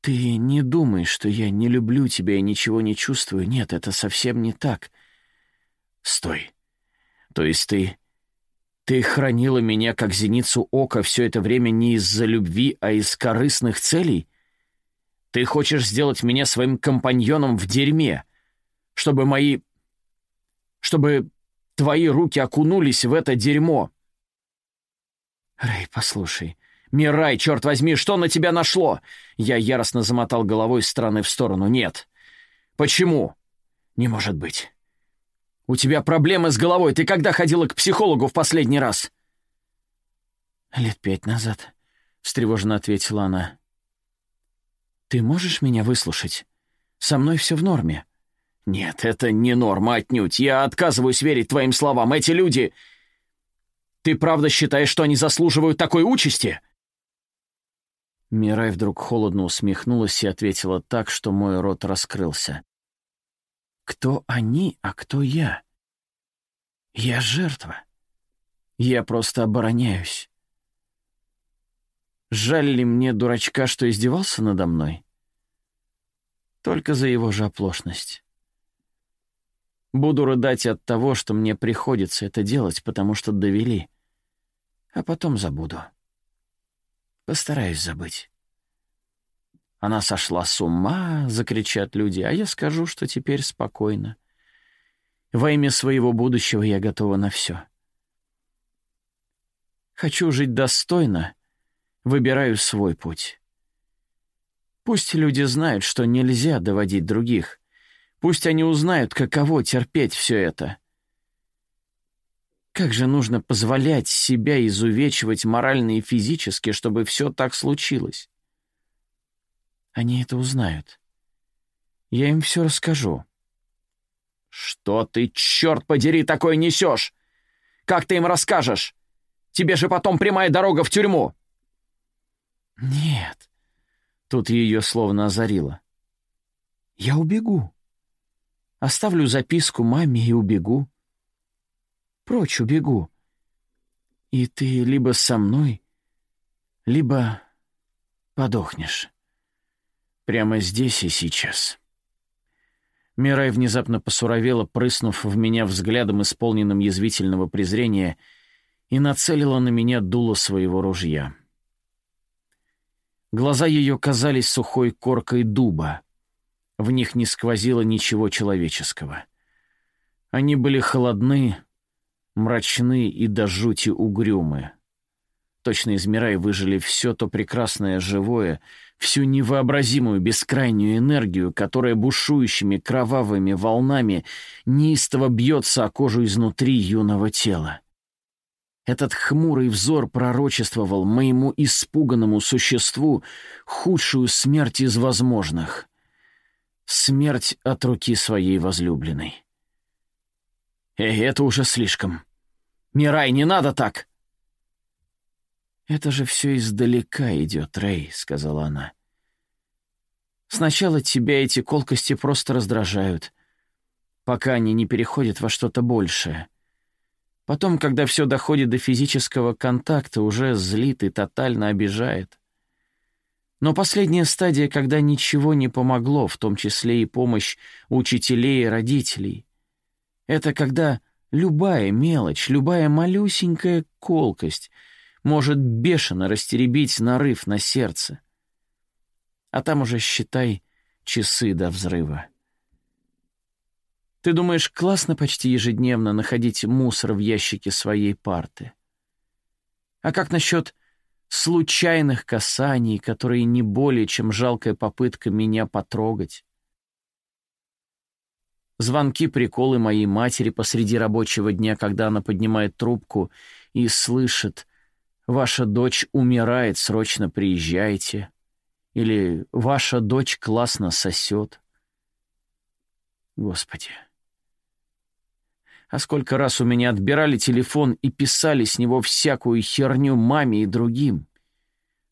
A: Ты не думай, что я не люблю тебя и ничего не чувствую. Нет, это совсем не так. Стой. То есть ты... Ты хранила меня как зеницу ока все это время не из-за любви, а из корыстных целей? Ты хочешь сделать меня своим компаньоном в дерьме, чтобы мои... чтобы Твои руки окунулись в это дерьмо. Рэй, послушай. Мирай, черт возьми, что на тебя нашло? Я яростно замотал головой с стороны в сторону. Нет. Почему? Не может быть. У тебя проблемы с головой. Ты когда ходила к психологу в последний раз? Лет пять назад, встревоженно ответила она. Ты можешь меня выслушать? Со мной все в норме. «Нет, это не норма отнюдь. Я отказываюсь верить твоим словам. Эти люди... Ты правда считаешь, что они заслуживают такой участи?» Мирай вдруг холодно усмехнулась и ответила так, что мой рот раскрылся. «Кто они, а кто я? Я жертва. Я просто обороняюсь. Жаль ли мне дурачка, что издевался надо мной? Только за его же оплошность. Буду рыдать от того, что мне приходится это делать, потому что довели. А потом забуду. Постараюсь забыть. Она сошла с ума, закричат люди, а я скажу, что теперь спокойно. Во имя своего будущего я готова на все. Хочу жить достойно, выбираю свой путь. Пусть люди знают, что нельзя доводить других. Пусть они узнают, каково терпеть все это. Как же нужно позволять себя изувечивать морально и физически, чтобы все так случилось? Они это узнают. Я им все расскажу. «Что ты, черт подери, такое несешь? Как ты им расскажешь? Тебе же потом прямая дорога в тюрьму!» «Нет», — тут ее словно озарило. «Я убегу. Оставлю записку маме и убегу. Прочь убегу. И ты либо со мной, либо подохнешь». Прямо здесь и сейчас. Мирай внезапно посуровела, прыснув в меня взглядом, исполненным язвительного презрения, и нацелила на меня дуло своего ружья. Глаза ее казались сухой коркой дуба. В них не сквозило ничего человеческого. Они были холодны, мрачны и до жути угрюмы. Точно из Мирай выжили все то прекрасное живое — всю невообразимую бескрайнюю энергию, которая бушующими кровавыми волнами неистово бьется о кожу изнутри юного тела. Этот хмурый взор пророчествовал моему испуганному существу худшую смерть из возможных. Смерть от руки своей возлюбленной. Эй, это уже слишком. Мирай, не надо так! «Это же все издалека идет, Рэй», — сказала она. «Сначала тебя эти колкости просто раздражают, пока они не переходят во что-то большее. Потом, когда все доходит до физического контакта, уже злит и тотально обижает. Но последняя стадия, когда ничего не помогло, в том числе и помощь учителей и родителей, это когда любая мелочь, любая малюсенькая колкость — может бешено растеребить нарыв на сердце. А там уже, считай, часы до взрыва. Ты думаешь, классно почти ежедневно находить мусор в ящике своей парты? А как насчет случайных касаний, которые не более, чем жалкая попытка меня потрогать? Звонки, приколы моей матери посреди рабочего дня, когда она поднимает трубку и слышит «Ваша дочь умирает, срочно приезжайте». Или «Ваша дочь классно сосет». Господи. А сколько раз у меня отбирали телефон и писали с него всякую херню маме и другим.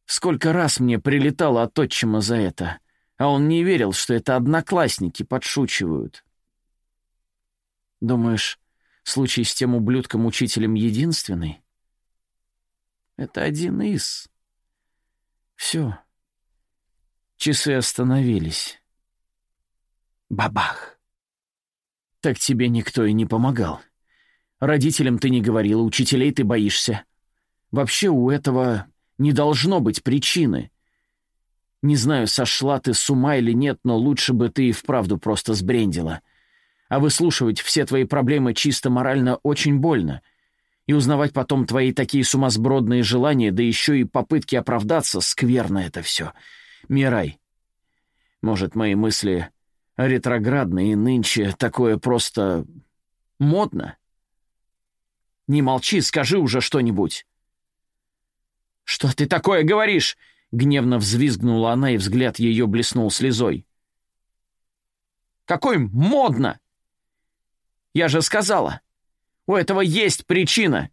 A: Сколько раз мне прилетало от отчима за это, а он не верил, что это одноклассники подшучивают. Думаешь, случай с тем ублюдком-учителем единственный? Это один из. Все. Часы остановились. Бабах. Так тебе никто и не помогал. Родителям ты не говорила, учителей ты боишься. Вообще у этого не должно быть причины. Не знаю, сошла ты с ума или нет, но лучше бы ты и вправду просто сбрендила. А выслушивать все твои проблемы чисто морально очень больно — и узнавать потом твои такие сумасбродные желания, да еще и попытки оправдаться, скверно это все. Мирай. Может, мои мысли ретроградные, нынче такое просто модно? Не молчи, скажи уже что-нибудь. «Что ты такое говоришь?» — гневно взвизгнула она, и взгляд ее блеснул слезой. «Какой модно! Я же сказала, у этого есть причина.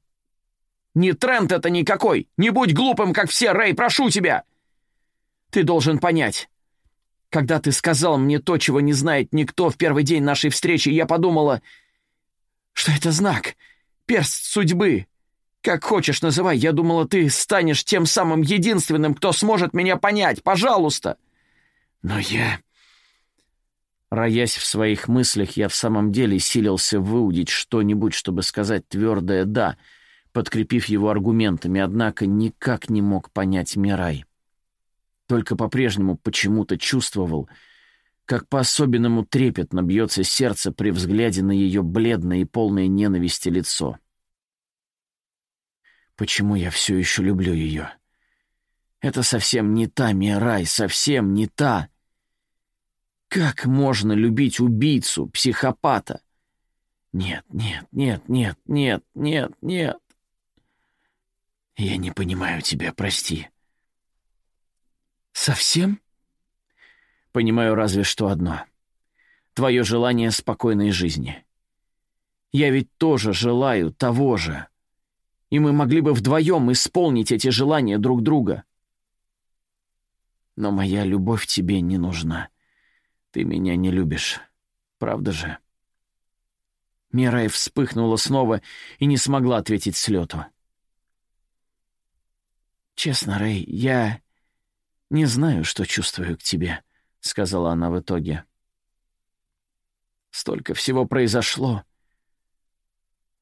A: Не тренд это никакой. Не будь глупым, как все, Рэй, прошу тебя. Ты должен понять. Когда ты сказал мне то, чего не знает никто в первый день нашей встречи, я подумала, что это знак, перст судьбы. Как хочешь называй, я думала, ты станешь тем самым единственным, кто сможет меня понять. Пожалуйста. Но я... Роясь в своих мыслях, я в самом деле силился выудить что-нибудь, чтобы сказать твердое «да», подкрепив его аргументами, однако никак не мог понять Мирай. Только по-прежнему почему-то чувствовал, как по-особенному трепетно бьется сердце при взгляде на ее бледное и полное ненависти лицо. Почему я все еще люблю ее? Это совсем не та Мирай, совсем не та. Как можно любить убийцу, психопата? Нет, нет, нет, нет, нет, нет, нет. Я не понимаю тебя, прости. Совсем? Понимаю разве что одно. Твое желание спокойной жизни. Я ведь тоже желаю того же. И мы могли бы вдвоем исполнить эти желания друг друга. Но моя любовь тебе не нужна. Ты меня не любишь. Правда же? Мирай вспыхнула снова и не смогла ответить слету. «Честно, Рэй, я не знаю, что чувствую к тебе», — сказала она в итоге. «Столько всего произошло.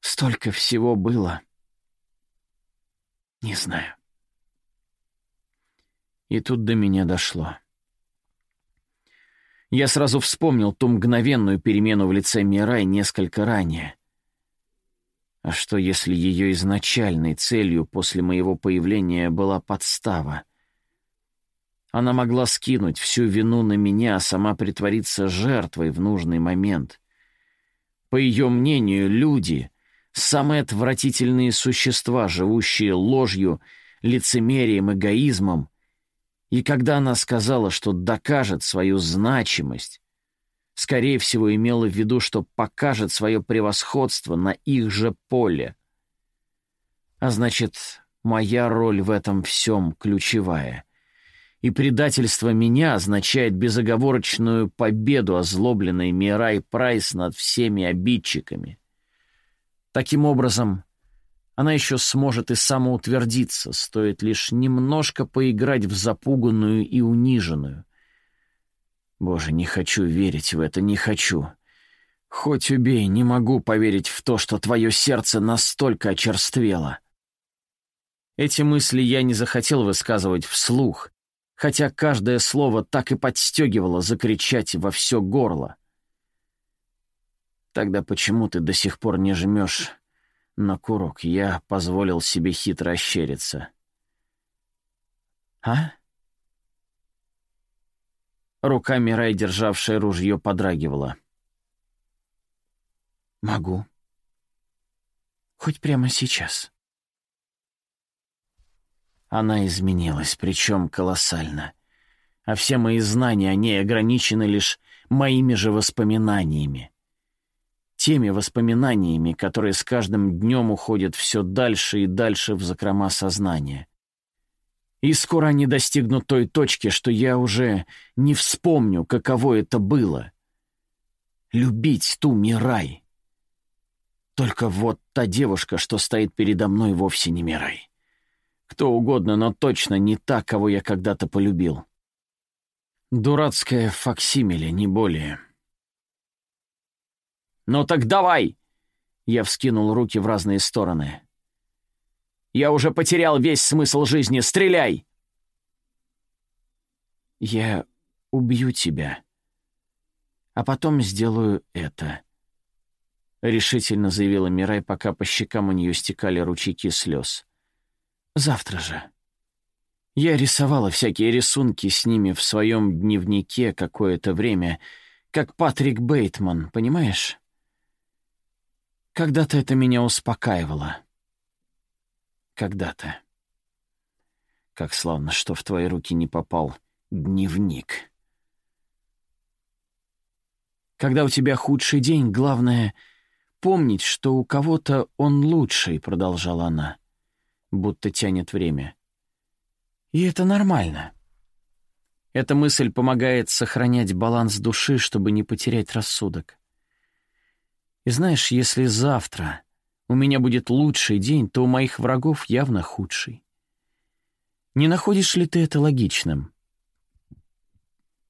A: Столько всего было. Не знаю». И тут до меня дошло. Я сразу вспомнил ту мгновенную перемену в лице Мирай несколько ранее. А что, если ее изначальной целью после моего появления была подстава? Она могла скинуть всю вину на меня, а сама притвориться жертвой в нужный момент. По ее мнению, люди — самые отвратительные существа, живущие ложью, лицемерием, эгоизмом, и когда она сказала, что докажет свою значимость, скорее всего, имела в виду, что покажет свое превосходство на их же поле. А значит, моя роль в этом всем ключевая. И предательство меня означает безоговорочную победу озлобленной Мирай Прайс над всеми обидчиками. Таким образом, она еще сможет и самоутвердиться, стоит лишь немножко поиграть в запуганную и униженную. Боже, не хочу верить в это, не хочу. Хоть убей, не могу поверить в то, что твое сердце настолько очерствело. Эти мысли я не захотел высказывать вслух, хотя каждое слово так и подстегивало закричать во все горло. Тогда почему ты до сих пор не жмешь на курок. Я позволил себе хитро ощериться. «А?» Рука Мирай, державшая ружье, подрагивала. «Могу. Хоть прямо сейчас». Она изменилась, причем колоссально. А все мои знания о ней ограничены лишь моими же воспоминаниями теми воспоминаниями, которые с каждым днем уходят все дальше и дальше в закрома сознания. И скоро они достигнут той точки, что я уже не вспомню, каково это было. Любить ту Мирай. Только вот та девушка, что стоит передо мной, вовсе не Мирай. Кто угодно, но точно не та, кого я когда-то полюбил. Дурацкая факсимиле, не более. — «Ну так давай!» Я вскинул руки в разные стороны. «Я уже потерял весь смысл жизни. Стреляй!» «Я убью тебя, а потом сделаю это», — решительно заявила Мирай, пока по щекам у нее стекали ручейки слез. «Завтра же». Я рисовала всякие рисунки с ними в своем дневнике какое-то время, как Патрик Бейтман, понимаешь? Когда-то это меня успокаивало. Когда-то. Как славно, что в твои руки не попал дневник. Когда у тебя худший день, главное — помнить, что у кого-то он лучший, — продолжала она, будто тянет время. И это нормально. Эта мысль помогает сохранять баланс души, чтобы не потерять рассудок. И знаешь, если завтра у меня будет лучший день, то у моих врагов явно худший. Не находишь ли ты это логичным?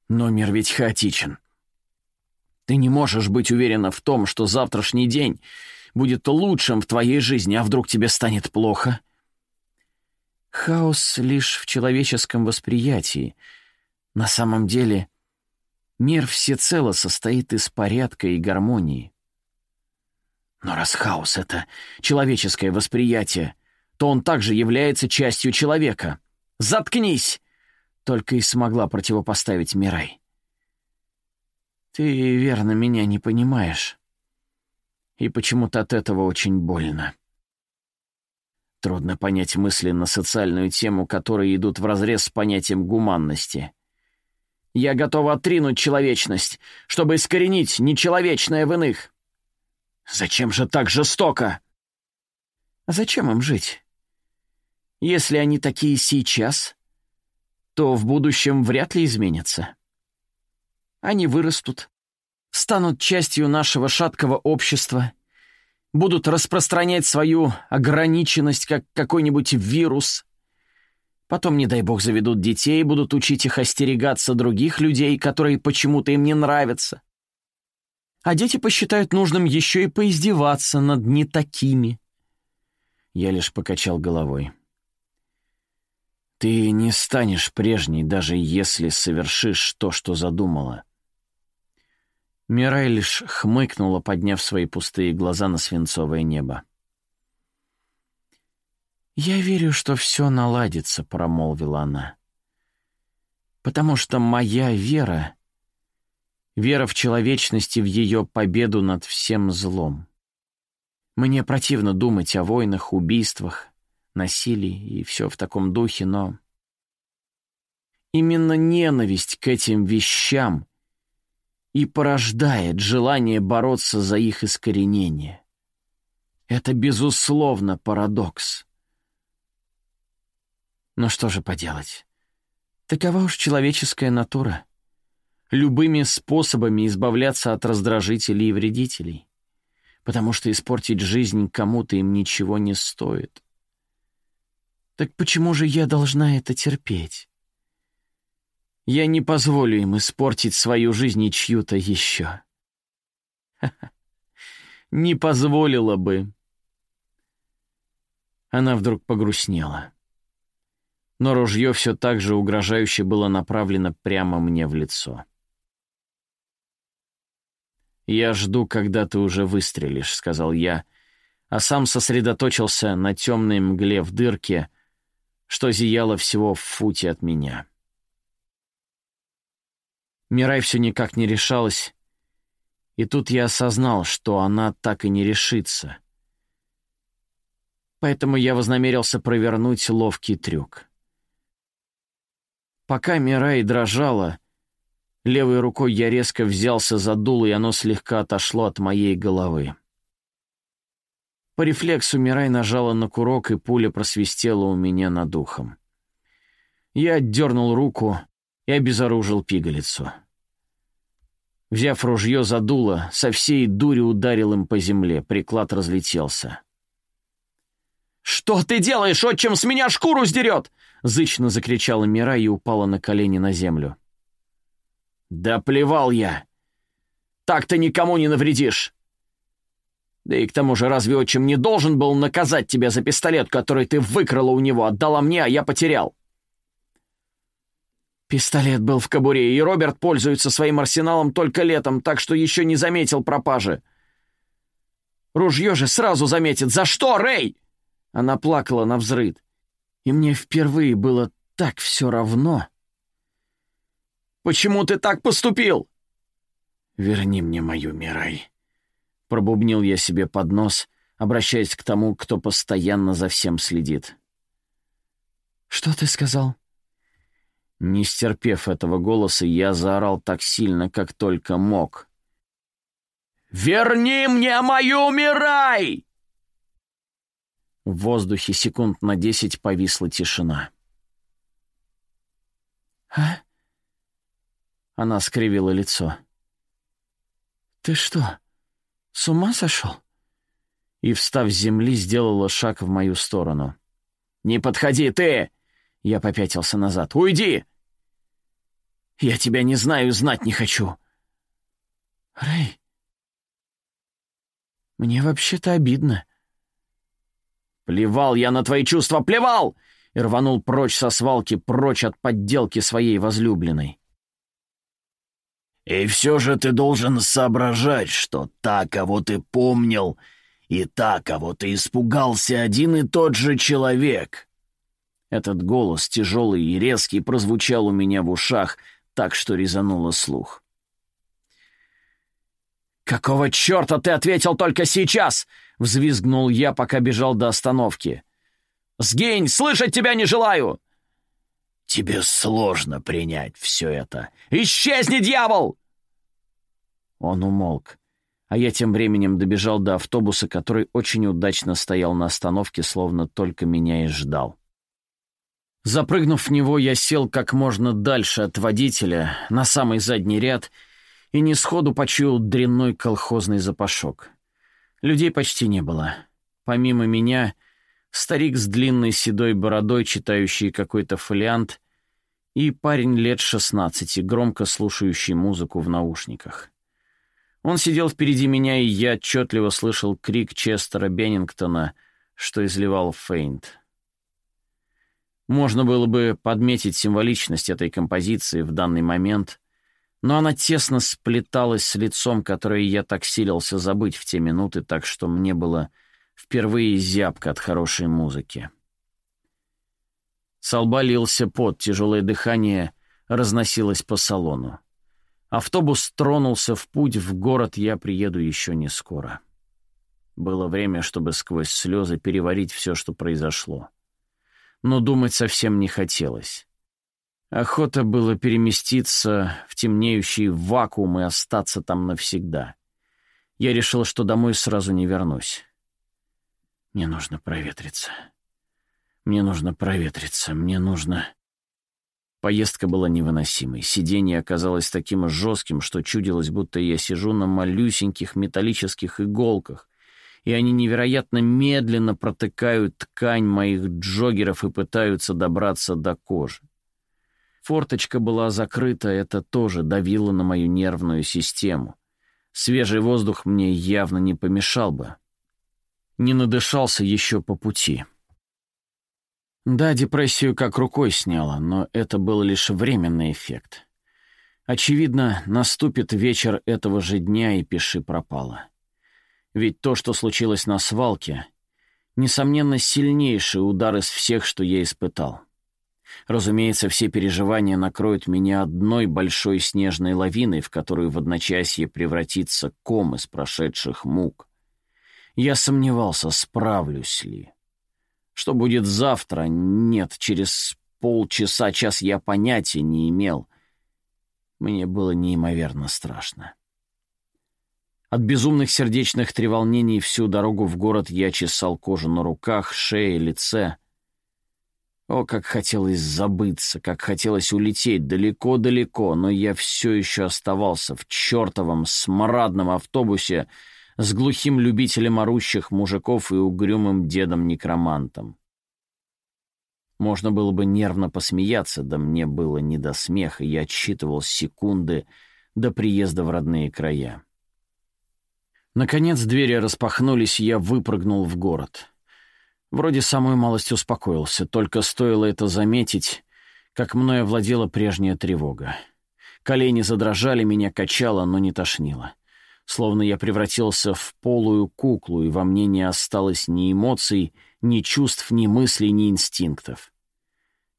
A: Но мир ведь хаотичен. Ты не можешь быть уверена в том, что завтрашний день будет лучшим в твоей жизни, а вдруг тебе станет плохо? Хаос лишь в человеческом восприятии. На самом деле мир всецело состоит из порядка и гармонии. Но раз хаос — это человеческое восприятие, то он также является частью человека. «Заткнись!» — только и смогла противопоставить Мирай. «Ты верно меня не понимаешь. И почему-то от этого очень больно». Трудно понять мысли на социальную тему, которые идут вразрез с понятием гуманности. Я готова отринуть человечность, чтобы искоренить нечеловечное в иных. Зачем же так жестоко? А зачем им жить? Если они такие сейчас, то в будущем вряд ли изменятся. Они вырастут, станут частью нашего шаткого общества, будут распространять свою ограниченность, как какой-нибудь вирус. Потом, не дай бог, заведут детей, будут учить их остерегаться других людей, которые почему-то им не нравятся а дети посчитают нужным еще и поиздеваться над не такими. Я лишь покачал головой. Ты не станешь прежней, даже если совершишь то, что задумала. Мирай лишь хмыкнула, подняв свои пустые глаза на свинцовое небо. «Я верю, что все наладится», — промолвила она. «Потому что моя вера вера в человечность и в ее победу над всем злом. Мне противно думать о войнах, убийствах, насилии и все в таком духе, но... Именно ненависть к этим вещам и порождает желание бороться за их искоренение. Это, безусловно, парадокс. Но что же поделать? Такова уж человеческая натура — любыми способами избавляться от раздражителей и вредителей, потому что испортить жизнь кому-то им ничего не стоит. Так почему же я должна это терпеть? Я не позволю им испортить свою жизнь и чью-то еще. *laughs* Не позволила бы. Она вдруг погрустнела. Но ружье все так же угрожающе было направлено прямо мне в лицо. «Я жду, когда ты уже выстрелишь», — сказал я, а сам сосредоточился на темной мгле в дырке, что зияло всего в футе от меня. Мирай все никак не решалась, и тут я осознал, что она так и не решится. Поэтому я вознамерился провернуть ловкий трюк. Пока Мирай дрожала, Левой рукой я резко взялся за дуло, и оно слегка отошло от моей головы. По рефлексу Мирай нажала на курок, и пуля просвистела у меня над ухом. Я отдернул руку и обезоружил пигалицу. Взяв ружье за дуло, со всей дури ударил им по земле, приклад разлетелся. «Что ты делаешь, отчим, с меня шкуру сдерет!» — зычно закричала Мира и упала на колени на землю. «Да плевал я! Так ты никому не навредишь!» «Да и к тому же, разве отчим не должен был наказать тебя за пистолет, который ты выкрала у него, отдала мне, а я потерял?» Пистолет был в кобуре, и Роберт пользуется своим арсеналом только летом, так что еще не заметил пропажи. Ружье же сразу заметит. «За что, Рэй?» Она плакала на взрыд. И мне впервые было так все равно. Почему ты так поступил?» «Верни мне мою Мирай», — пробубнил я себе под нос, обращаясь к тому, кто постоянно за всем следит. «Что ты сказал?» Не стерпев этого голоса, я заорал так сильно, как только мог. «Верни мне мою Мирай!» В воздухе секунд на десять повисла тишина. «А?» Она скривила лицо. «Ты что, с ума сошел?» И, встав с земли, сделала шаг в мою сторону. «Не подходи, ты!» Я попятился назад. «Уйди!» «Я тебя не знаю, знать не хочу!» «Рэй!» «Мне вообще-то обидно». «Плевал я на твои чувства, плевал!» и рванул прочь со свалки, прочь от подделки своей возлюбленной.
B: «И все же ты должен соображать, что та, кого ты помнил, и та, кого ты испугался, один и тот же человек».
A: Этот голос, тяжелый и резкий, прозвучал у меня в ушах, так что резануло слух. «Какого черта ты ответил только сейчас?» — взвизгнул я, пока бежал до остановки. «Сгинь! Слышать тебя не желаю!»
B: «Тебе сложно принять все это!»
A: «Исчезни, дьявол!» Он умолк, а я тем временем добежал до автобуса, который очень удачно стоял на остановке, словно только меня и ждал. Запрыгнув в него, я сел как можно дальше от водителя, на самый задний ряд, и не сходу почуял дрянной колхозный запашок. Людей почти не было. Помимо меня, старик с длинной седой бородой, читающий какой-то фолиант, и парень лет шестнадцати, громко слушающий музыку в наушниках. Он сидел впереди меня, и я отчетливо слышал крик Честера Беннингтона, что изливал Фейнт. Можно было бы подметить символичность этой композиции в данный момент, но она тесно сплеталась с лицом, которое я так силился забыть в те минуты, так что мне было впервые зябко от хорошей музыки. С лба лился пот, тяжелое дыхание разносилось по салону. Автобус тронулся в путь, в город я приеду еще не скоро. Было время, чтобы сквозь слезы переварить все, что произошло но думать совсем не хотелось. Охота было переместиться в темнеющий вакуум и остаться там навсегда. Я решил, что домой сразу не вернусь. Мне нужно проветриться. Мне нужно проветриться. Мне нужно... Поездка была невыносимой. Сиденье оказалось таким жестким, что чудилось, будто я сижу на малюсеньких металлических иголках, и они невероятно медленно протыкают ткань моих джоггеров и пытаются добраться до кожи. Форточка была закрыта, это тоже давило на мою нервную систему. Свежий воздух мне явно не помешал бы. Не надышался еще по пути. Да, депрессию как рукой сняло, но это был лишь временный эффект. Очевидно, наступит вечер этого же дня, и пиши пропало. Ведь то, что случилось на свалке, несомненно, сильнейший удар из всех, что я испытал. Разумеется, все переживания накроют меня одной большой снежной лавиной, в которую в одночасье превратится ком из прошедших мук. Я сомневался, справлюсь ли. Что будет завтра? Нет, через полчаса, час я понятия не имел. Мне было неимоверно страшно. От безумных сердечных треволнений всю дорогу в город я чесал кожу на руках, шее, лице. О, как хотелось забыться, как хотелось улететь далеко-далеко, но я все еще оставался в чертовом смрадном автобусе с глухим любителем орущих мужиков и угрюмым дедом-некромантом. Можно было бы нервно посмеяться, да мне было не до смеха, я отсчитывал секунды до приезда в родные края. Наконец двери распахнулись, и я выпрыгнул в город. Вроде самую малость успокоился, только стоило это заметить, как мною овладела прежняя тревога. Колени задрожали, меня качало, но не тошнило. Словно я превратился в полую куклу, и во мне не осталось ни эмоций, ни чувств, ни мыслей, ни инстинктов.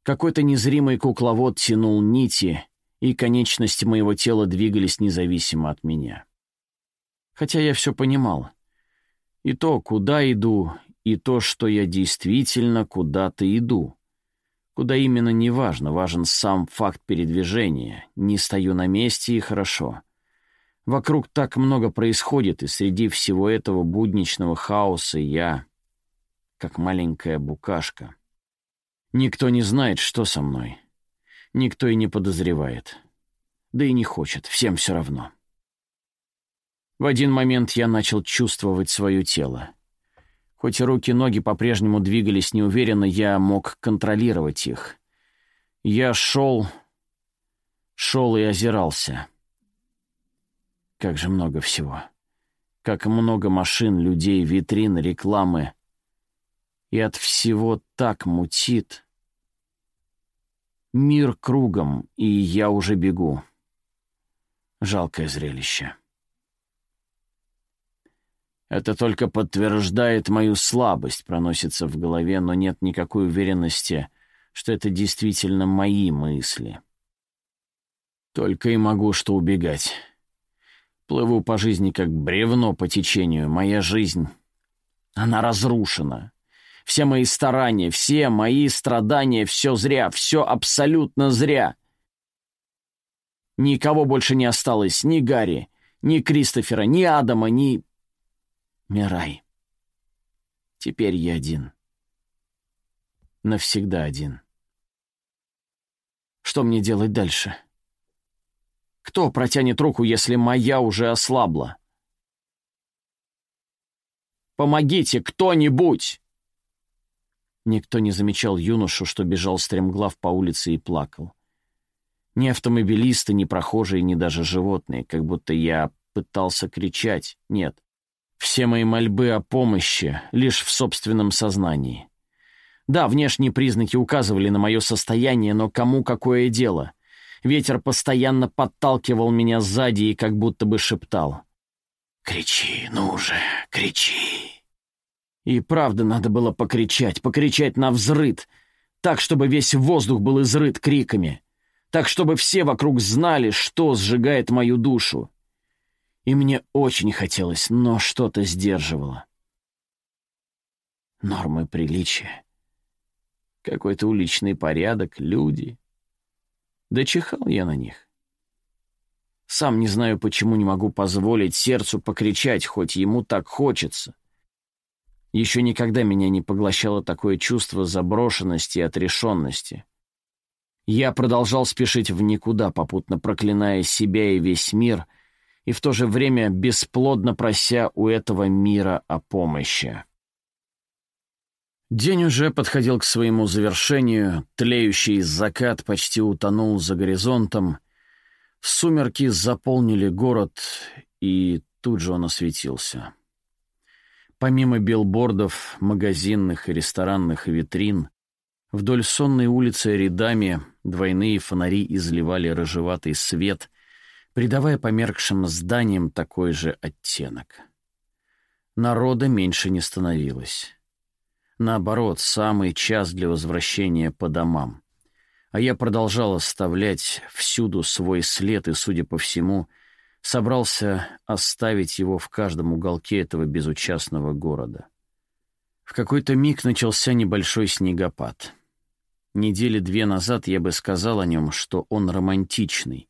A: Какой-то незримый кукловод тянул нити, и конечности моего тела двигались независимо от меня. Хотя я все понимал. И то, куда иду, и то, что я действительно куда-то иду. Куда именно, не важно, важен сам факт передвижения. Не стою на месте, и хорошо. Вокруг так много происходит, и среди всего этого будничного хаоса я, как маленькая букашка. Никто не знает, что со мной. Никто и не подозревает. Да и не хочет, всем все равно. В один момент я начал чувствовать свое тело. Хоть руки и ноги по-прежнему двигались неуверенно, я мог контролировать их. Я шел, шел и озирался. Как же много всего. Как много машин, людей, витрин, рекламы. И от всего так мутит. Мир кругом, и я уже бегу. Жалкое зрелище. Это только подтверждает мою слабость, проносится в голове, но нет никакой уверенности, что это действительно мои мысли. Только и могу что убегать. Плыву по жизни как бревно по течению. Моя жизнь, она разрушена. Все мои старания, все мои страдания, все зря, все абсолютно зря. Никого больше не осталось, ни Гарри, ни Кристофера, ни Адама, ни... Мирай. Теперь я один. Навсегда один. Что мне делать дальше? Кто протянет руку, если моя уже ослабла? Помогите, кто-нибудь! Никто не замечал юношу, что бежал стремглав по улице и плакал. Ни автомобилисты, ни прохожие, ни даже животные, как будто я пытался кричать. Нет. Все мои мольбы о помощи лишь в собственном сознании. Да, внешние признаки указывали на мое состояние, но кому какое дело? Ветер постоянно подталкивал меня сзади и как будто бы шептал. «Кричи, ну же, кричи!» И правда надо было покричать, покричать на взрыд, так, чтобы весь воздух был изрыт криками так чтобы все вокруг знали, что сжигает мою душу. И мне очень хотелось, но что-то сдерживало. Нормы приличия. Какой-то уличный порядок, люди. Да чихал я на них. Сам не знаю, почему не могу позволить сердцу покричать, хоть ему так хочется. Еще никогда меня не поглощало такое чувство заброшенности и отрешенности. Я продолжал спешить в никуда, попутно проклиная себя и весь мир, и в то же время бесплодно прося у этого мира о помощи. День уже подходил к своему завершению, тлеющий закат почти утонул за горизонтом, сумерки заполнили город, и тут же он осветился. Помимо билбордов, магазинных и ресторанных витрин, Вдоль сонной улицы рядами двойные фонари изливали рыжеватый свет, придавая померкшим зданиям такой же оттенок. Народа меньше не становилось. Наоборот, самый час для возвращения по домам. А я продолжал оставлять всюду свой след и, судя по всему, собрался оставить его в каждом уголке этого безучастного города. В какой-то миг начался небольшой снегопад — Недели две назад я бы сказал о нем, что он романтичный.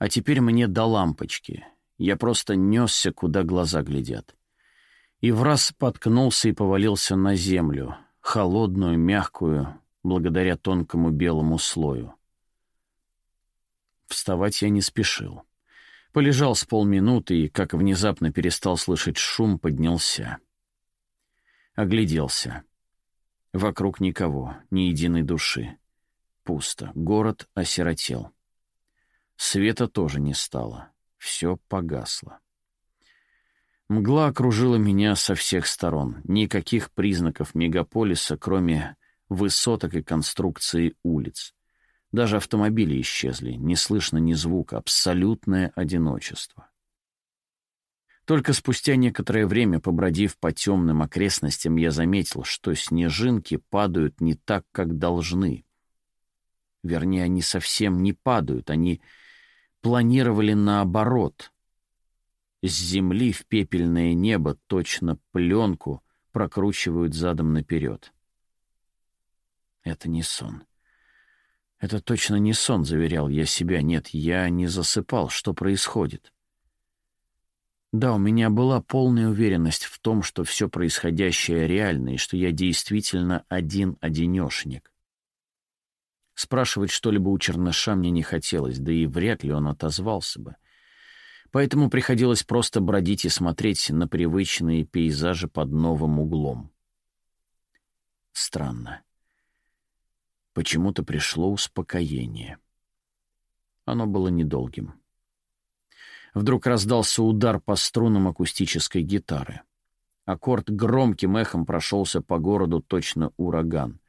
A: А теперь мне до лампочки. Я просто несся, куда глаза глядят. И в раз споткнулся и повалился на землю, холодную, мягкую, благодаря тонкому белому слою. Вставать я не спешил. Полежал с полминуты и, как внезапно перестал слышать шум, поднялся. Огляделся. Вокруг никого, ни единой души. Пусто. Город осиротел. Света тоже не стало. Все погасло. Мгла окружила меня со всех сторон. Никаких признаков мегаполиса, кроме высоток и конструкции улиц. Даже автомобили исчезли, не слышно ни звука, абсолютное одиночество. Только спустя некоторое время, побродив по темным окрестностям, я заметил, что снежинки падают не так, как должны. Вернее, они совсем не падают, они планировали наоборот. С земли в пепельное небо точно пленку прокручивают задом наперед. Это не сон. Это точно не сон, заверял я себя. Нет, я не засыпал. Что происходит? Да, у меня была полная уверенность в том, что все происходящее реально и что я действительно один-одинешник. Спрашивать что-либо у черныша мне не хотелось, да и вряд ли он отозвался бы. Поэтому приходилось просто бродить и смотреть на привычные пейзажи под новым углом. Странно. Почему-то пришло успокоение. Оно было недолгим. Вдруг раздался удар по струнам акустической гитары. Аккорд громким эхом прошелся по городу точно ураган.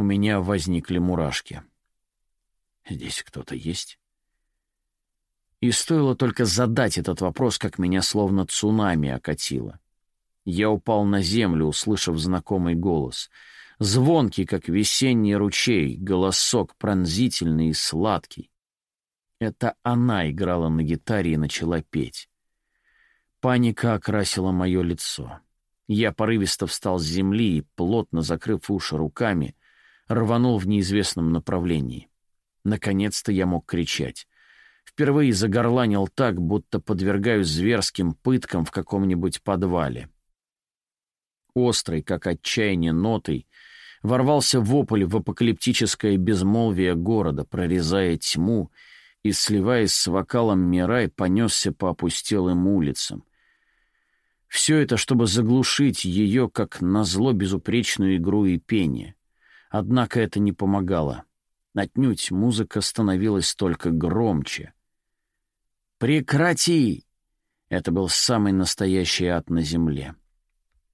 A: У меня возникли мурашки. Здесь кто-то есть? И стоило только задать этот вопрос, как меня словно цунами окатило. Я упал на землю, услышав знакомый голос. Звонкий, как весенний ручей, голосок пронзительный и сладкий. Это она играла на гитаре и начала петь. Паника окрасила мое лицо. Я порывисто встал с земли и, плотно закрыв уши руками, рванул в неизвестном направлении. Наконец-то я мог кричать. Впервые загорланил так, будто подвергаюсь зверским пыткам в каком-нибудь подвале. Острый, как отчаяние нотой, ворвался вопль в апокалиптическое безмолвие города, прорезая тьму и, сливаясь с вокалом Мирай, понесся по опустелым улицам. Все это, чтобы заглушить ее, как назло безупречную игру и пение. Однако это не помогало. Отнюдь музыка становилась только громче. «Прекрати!» Это был самый настоящий ад на земле.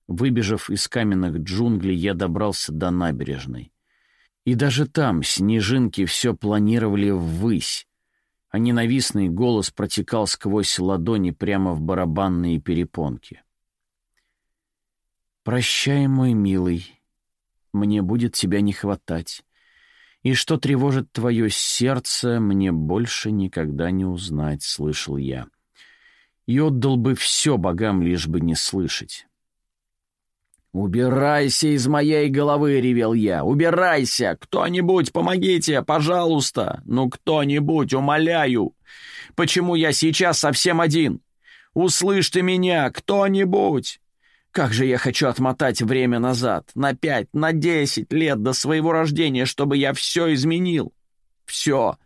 A: Выбежав из каменных джунглей, я добрался до набережной. И даже там снежинки все планировали ввысь, а ненавистный голос протекал сквозь ладони прямо в барабанные перепонки. «Прощай, мой милый, мне будет тебя не хватать, и что тревожит твое сердце, мне больше никогда не узнать», — слышал я. И отдал бы все богам, лишь бы не слышать. «Убирайся из моей головы!» — ревел я. «Убирайся! Кто-нибудь, помогите, пожалуйста! Ну, кто-нибудь, умоляю! Почему я сейчас совсем один? Услышьте меня, кто-нибудь!» Как же я хочу отмотать время назад, на пять, на десять лет до своего рождения, чтобы я все изменил. Все.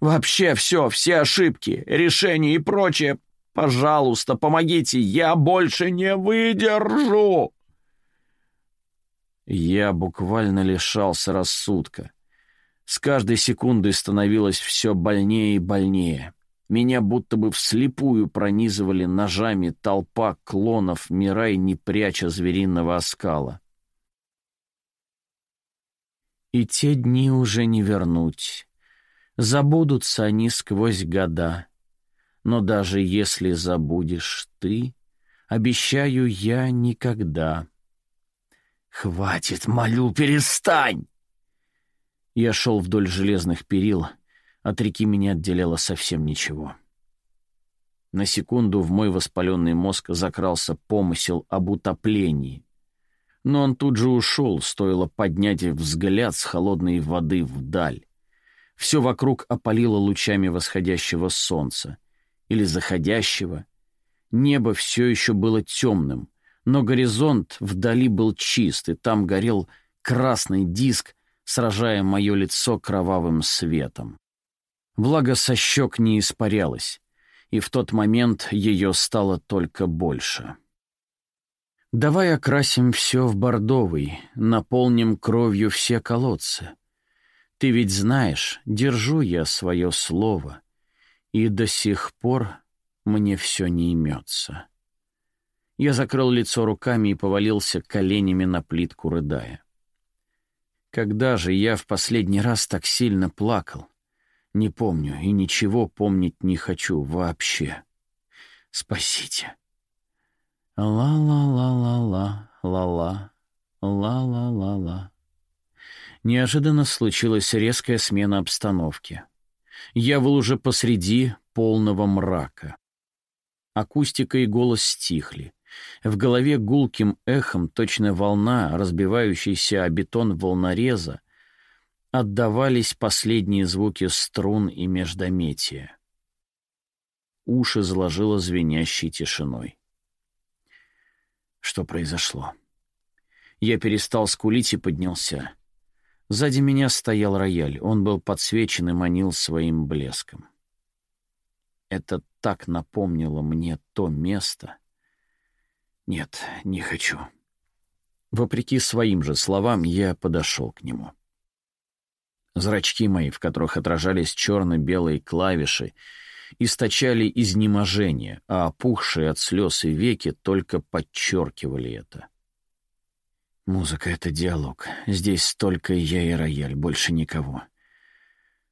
A: Вообще все, все ошибки, решения и прочее. Пожалуйста, помогите, я больше не выдержу. Я буквально лишался рассудка. С каждой секундой становилось все больнее и больнее. Меня будто бы вслепую пронизывали ножами толпа клонов Мирай, не пряча звериного оскала. И те дни уже не вернуть. Забудутся они сквозь года. Но даже если забудешь ты, обещаю я никогда — «Хватит, молю, перестань!» Я шел вдоль железных перил, от реки меня отделяло совсем ничего. На секунду в мой воспаленный мозг закрался помысел об утоплении. Но он тут же ушел, стоило поднять взгляд с холодной воды вдаль. Все вокруг опалило лучами восходящего солнца или заходящего. Небо все еще было темным, но горизонт вдали был чист, и там горел красный диск, сражая мое лицо кровавым светом. Влага со щек не испарялась, и в тот момент ее стало только больше. «Давай окрасим все в бордовый, наполним кровью все колодцы. Ты ведь знаешь, держу я свое слово, и до сих пор мне все не имется». Я закрыл лицо руками и повалился коленями на плитку, рыдая. Когда же я в последний раз так сильно плакал? Не помню и ничего помнить не хочу вообще. Спасите. Ла-ла-ла-ла-ла, ла-ла, ла-ла-ла-ла. Неожиданно случилась резкая смена обстановки. Я был уже посреди полного мрака. Акустика и голос стихли. В голове гулким эхом, точно волна, разбивающаяся о бетон волнореза, отдавались последние звуки струн и междометия. Уши заложило звенящей тишиной. Что произошло? Я перестал скулить и поднялся. Сзади меня стоял рояль. Он был подсвечен и манил своим блеском. Это так напомнило мне то место — нет, не хочу. Вопреки своим же словам, я подошел к нему. Зрачки мои, в которых отражались черно-белые клавиши, источали изнеможение, а опухшие от слез и веки только подчеркивали это. Музыка — это диалог. Здесь только я и рояль, больше никого.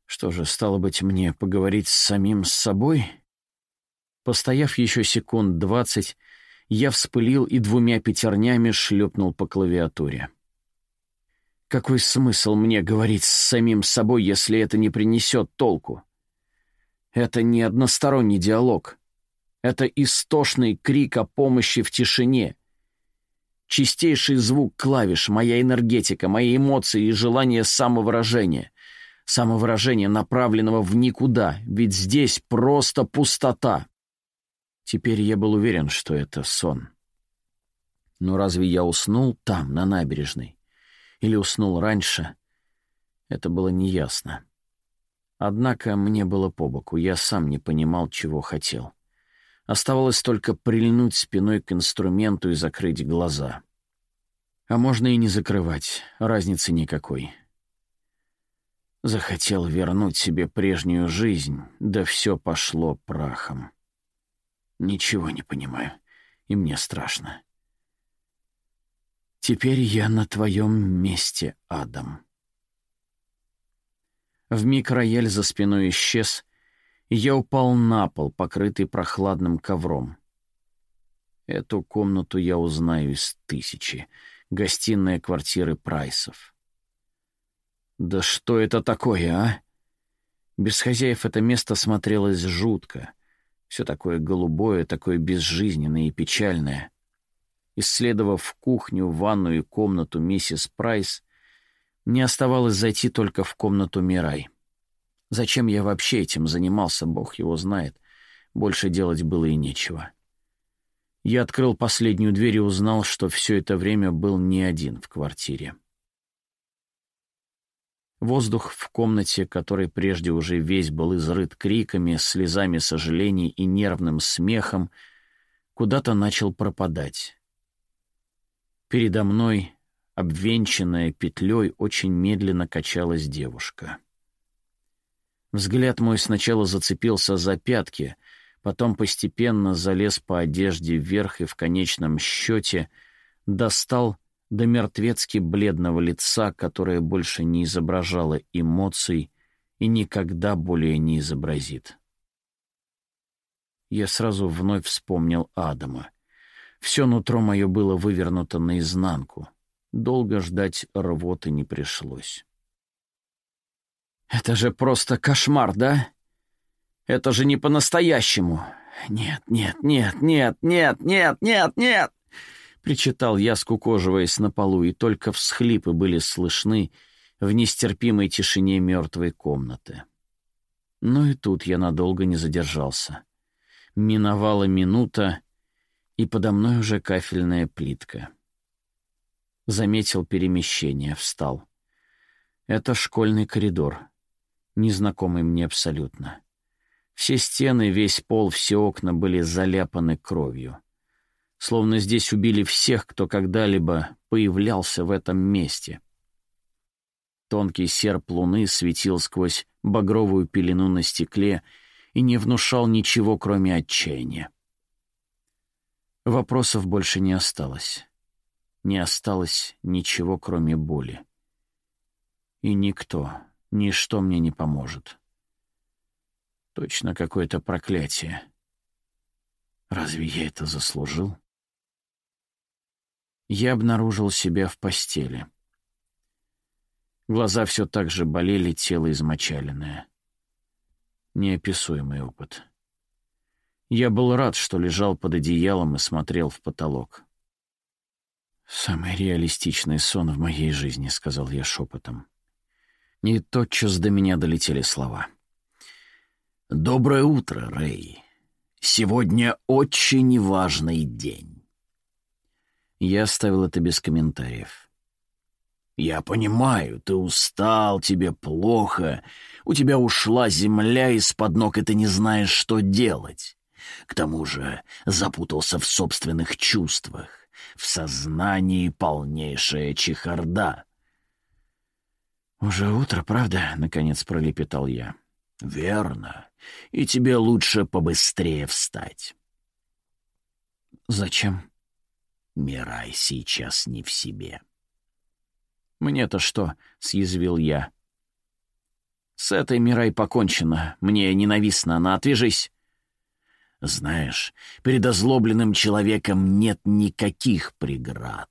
A: Что же, стало быть, мне поговорить с самим с собой? Постояв еще секунд двадцать, я вспылил и двумя пятернями шлепнул по клавиатуре. Какой смысл мне говорить с самим собой, если это не принесет толку? Это не односторонний диалог. Это истошный крик о помощи в тишине. Чистейший звук клавиш, моя энергетика, мои эмоции и желание самовыражения. Самовыражение, направленного в никуда, ведь здесь просто пустота. Теперь я был уверен, что это сон. Но разве я уснул там, на набережной? Или уснул раньше? Это было неясно. Однако мне было по боку, я сам не понимал, чего хотел. Оставалось только прильнуть спиной к инструменту и закрыть глаза. А можно и не закрывать, разницы никакой. Захотел вернуть себе прежнюю жизнь, да все пошло прахом. Ничего не понимаю, и мне страшно. Теперь я на твоем месте, Адам. Вмиг рояль за спиной исчез, и я упал на пол, покрытый прохладным ковром. Эту комнату я узнаю из тысячи. Гостиная квартиры Прайсов. Да что это такое, а? Без хозяев это место смотрелось жутко. Все такое голубое, такое безжизненное и печальное. Исследовав кухню, ванную и комнату миссис Прайс, мне оставалось зайти только в комнату Мирай. Зачем я вообще этим занимался, бог его знает. Больше делать было и нечего. Я открыл последнюю дверь и узнал, что все это время был не один в квартире. Воздух в комнате, который прежде уже весь был изрыт криками, слезами сожалений и нервным смехом, куда-то начал пропадать. Передо мной, обвенчанная петлей, очень медленно качалась девушка. Взгляд мой сначала зацепился за пятки, потом постепенно залез по одежде вверх и в конечном счете достал до мертвецки бледного лица, которое больше не изображало эмоций и никогда более не изобразит. Я сразу вновь вспомнил Адама — все нутро мое было вывернуто наизнанку. Долго ждать рвоты не пришлось. «Это же просто кошмар, да? Это же не по-настоящему. Нет, нет, нет, нет, нет, нет, нет, нет!» Причитал я, скукоживаясь на полу, и только всхлипы были слышны в нестерпимой тишине мертвой комнаты. Но и тут я надолго не задержался. Миновала минута, и подо мной уже кафельная плитка. Заметил перемещение, встал. Это школьный коридор, незнакомый мне абсолютно. Все стены, весь пол, все окна были заляпаны кровью. Словно здесь убили всех, кто когда-либо появлялся в этом месте. Тонкий серп луны светил сквозь багровую пелену на стекле и не внушал ничего, кроме отчаяния. Вопросов больше не осталось. Не осталось ничего, кроме боли. И никто, ничто мне не поможет. Точно какое-то проклятие. Разве я это заслужил? Я обнаружил себя в постели. Глаза все так же болели, тело измочаленное. Неописуемый опыт. Я был рад, что лежал под одеялом и смотрел в потолок. «Самый реалистичный сон в моей жизни», — сказал я шепотом. И тотчас до меня долетели слова.
B: «Доброе утро, Рэй. Сегодня очень важный день».
A: Я оставил это без комментариев.
B: «Я понимаю, ты устал, тебе плохо, у тебя ушла земля из-под ног, и ты не знаешь, что делать. К тому же запутался в собственных чувствах, в сознании полнейшая чехарда.
A: «Уже утро, правда?» — наконец пролепетал я.
B: «Верно. И тебе лучше побыстрее встать».
A: «Зачем?»
B: «Мирай сейчас не в себе».
A: «Мне-то что?» — съязвил я. «С этой Мирай покончено. Мне ненавистно. Она отвяжись».
B: «Знаешь, перед озлобленным человеком нет никаких преград.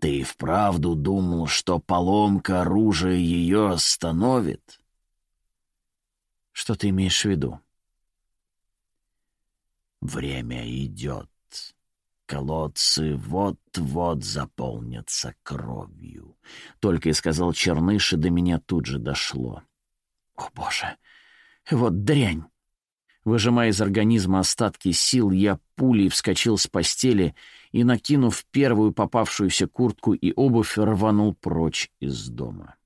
B: Ты и вправду думал, что поломка оружия ее остановит?»
A: «Что ты имеешь в виду?»
B: «Время идет. Колодцы вот-вот заполнятся кровью», — только и сказал Черныш, и до меня тут же дошло.
A: «О, Боже! Вот дрянь!» Выжимая из организма остатки сил, я пулей вскочил с постели и, накинув первую попавшуюся куртку и обувь, рванул прочь из дома.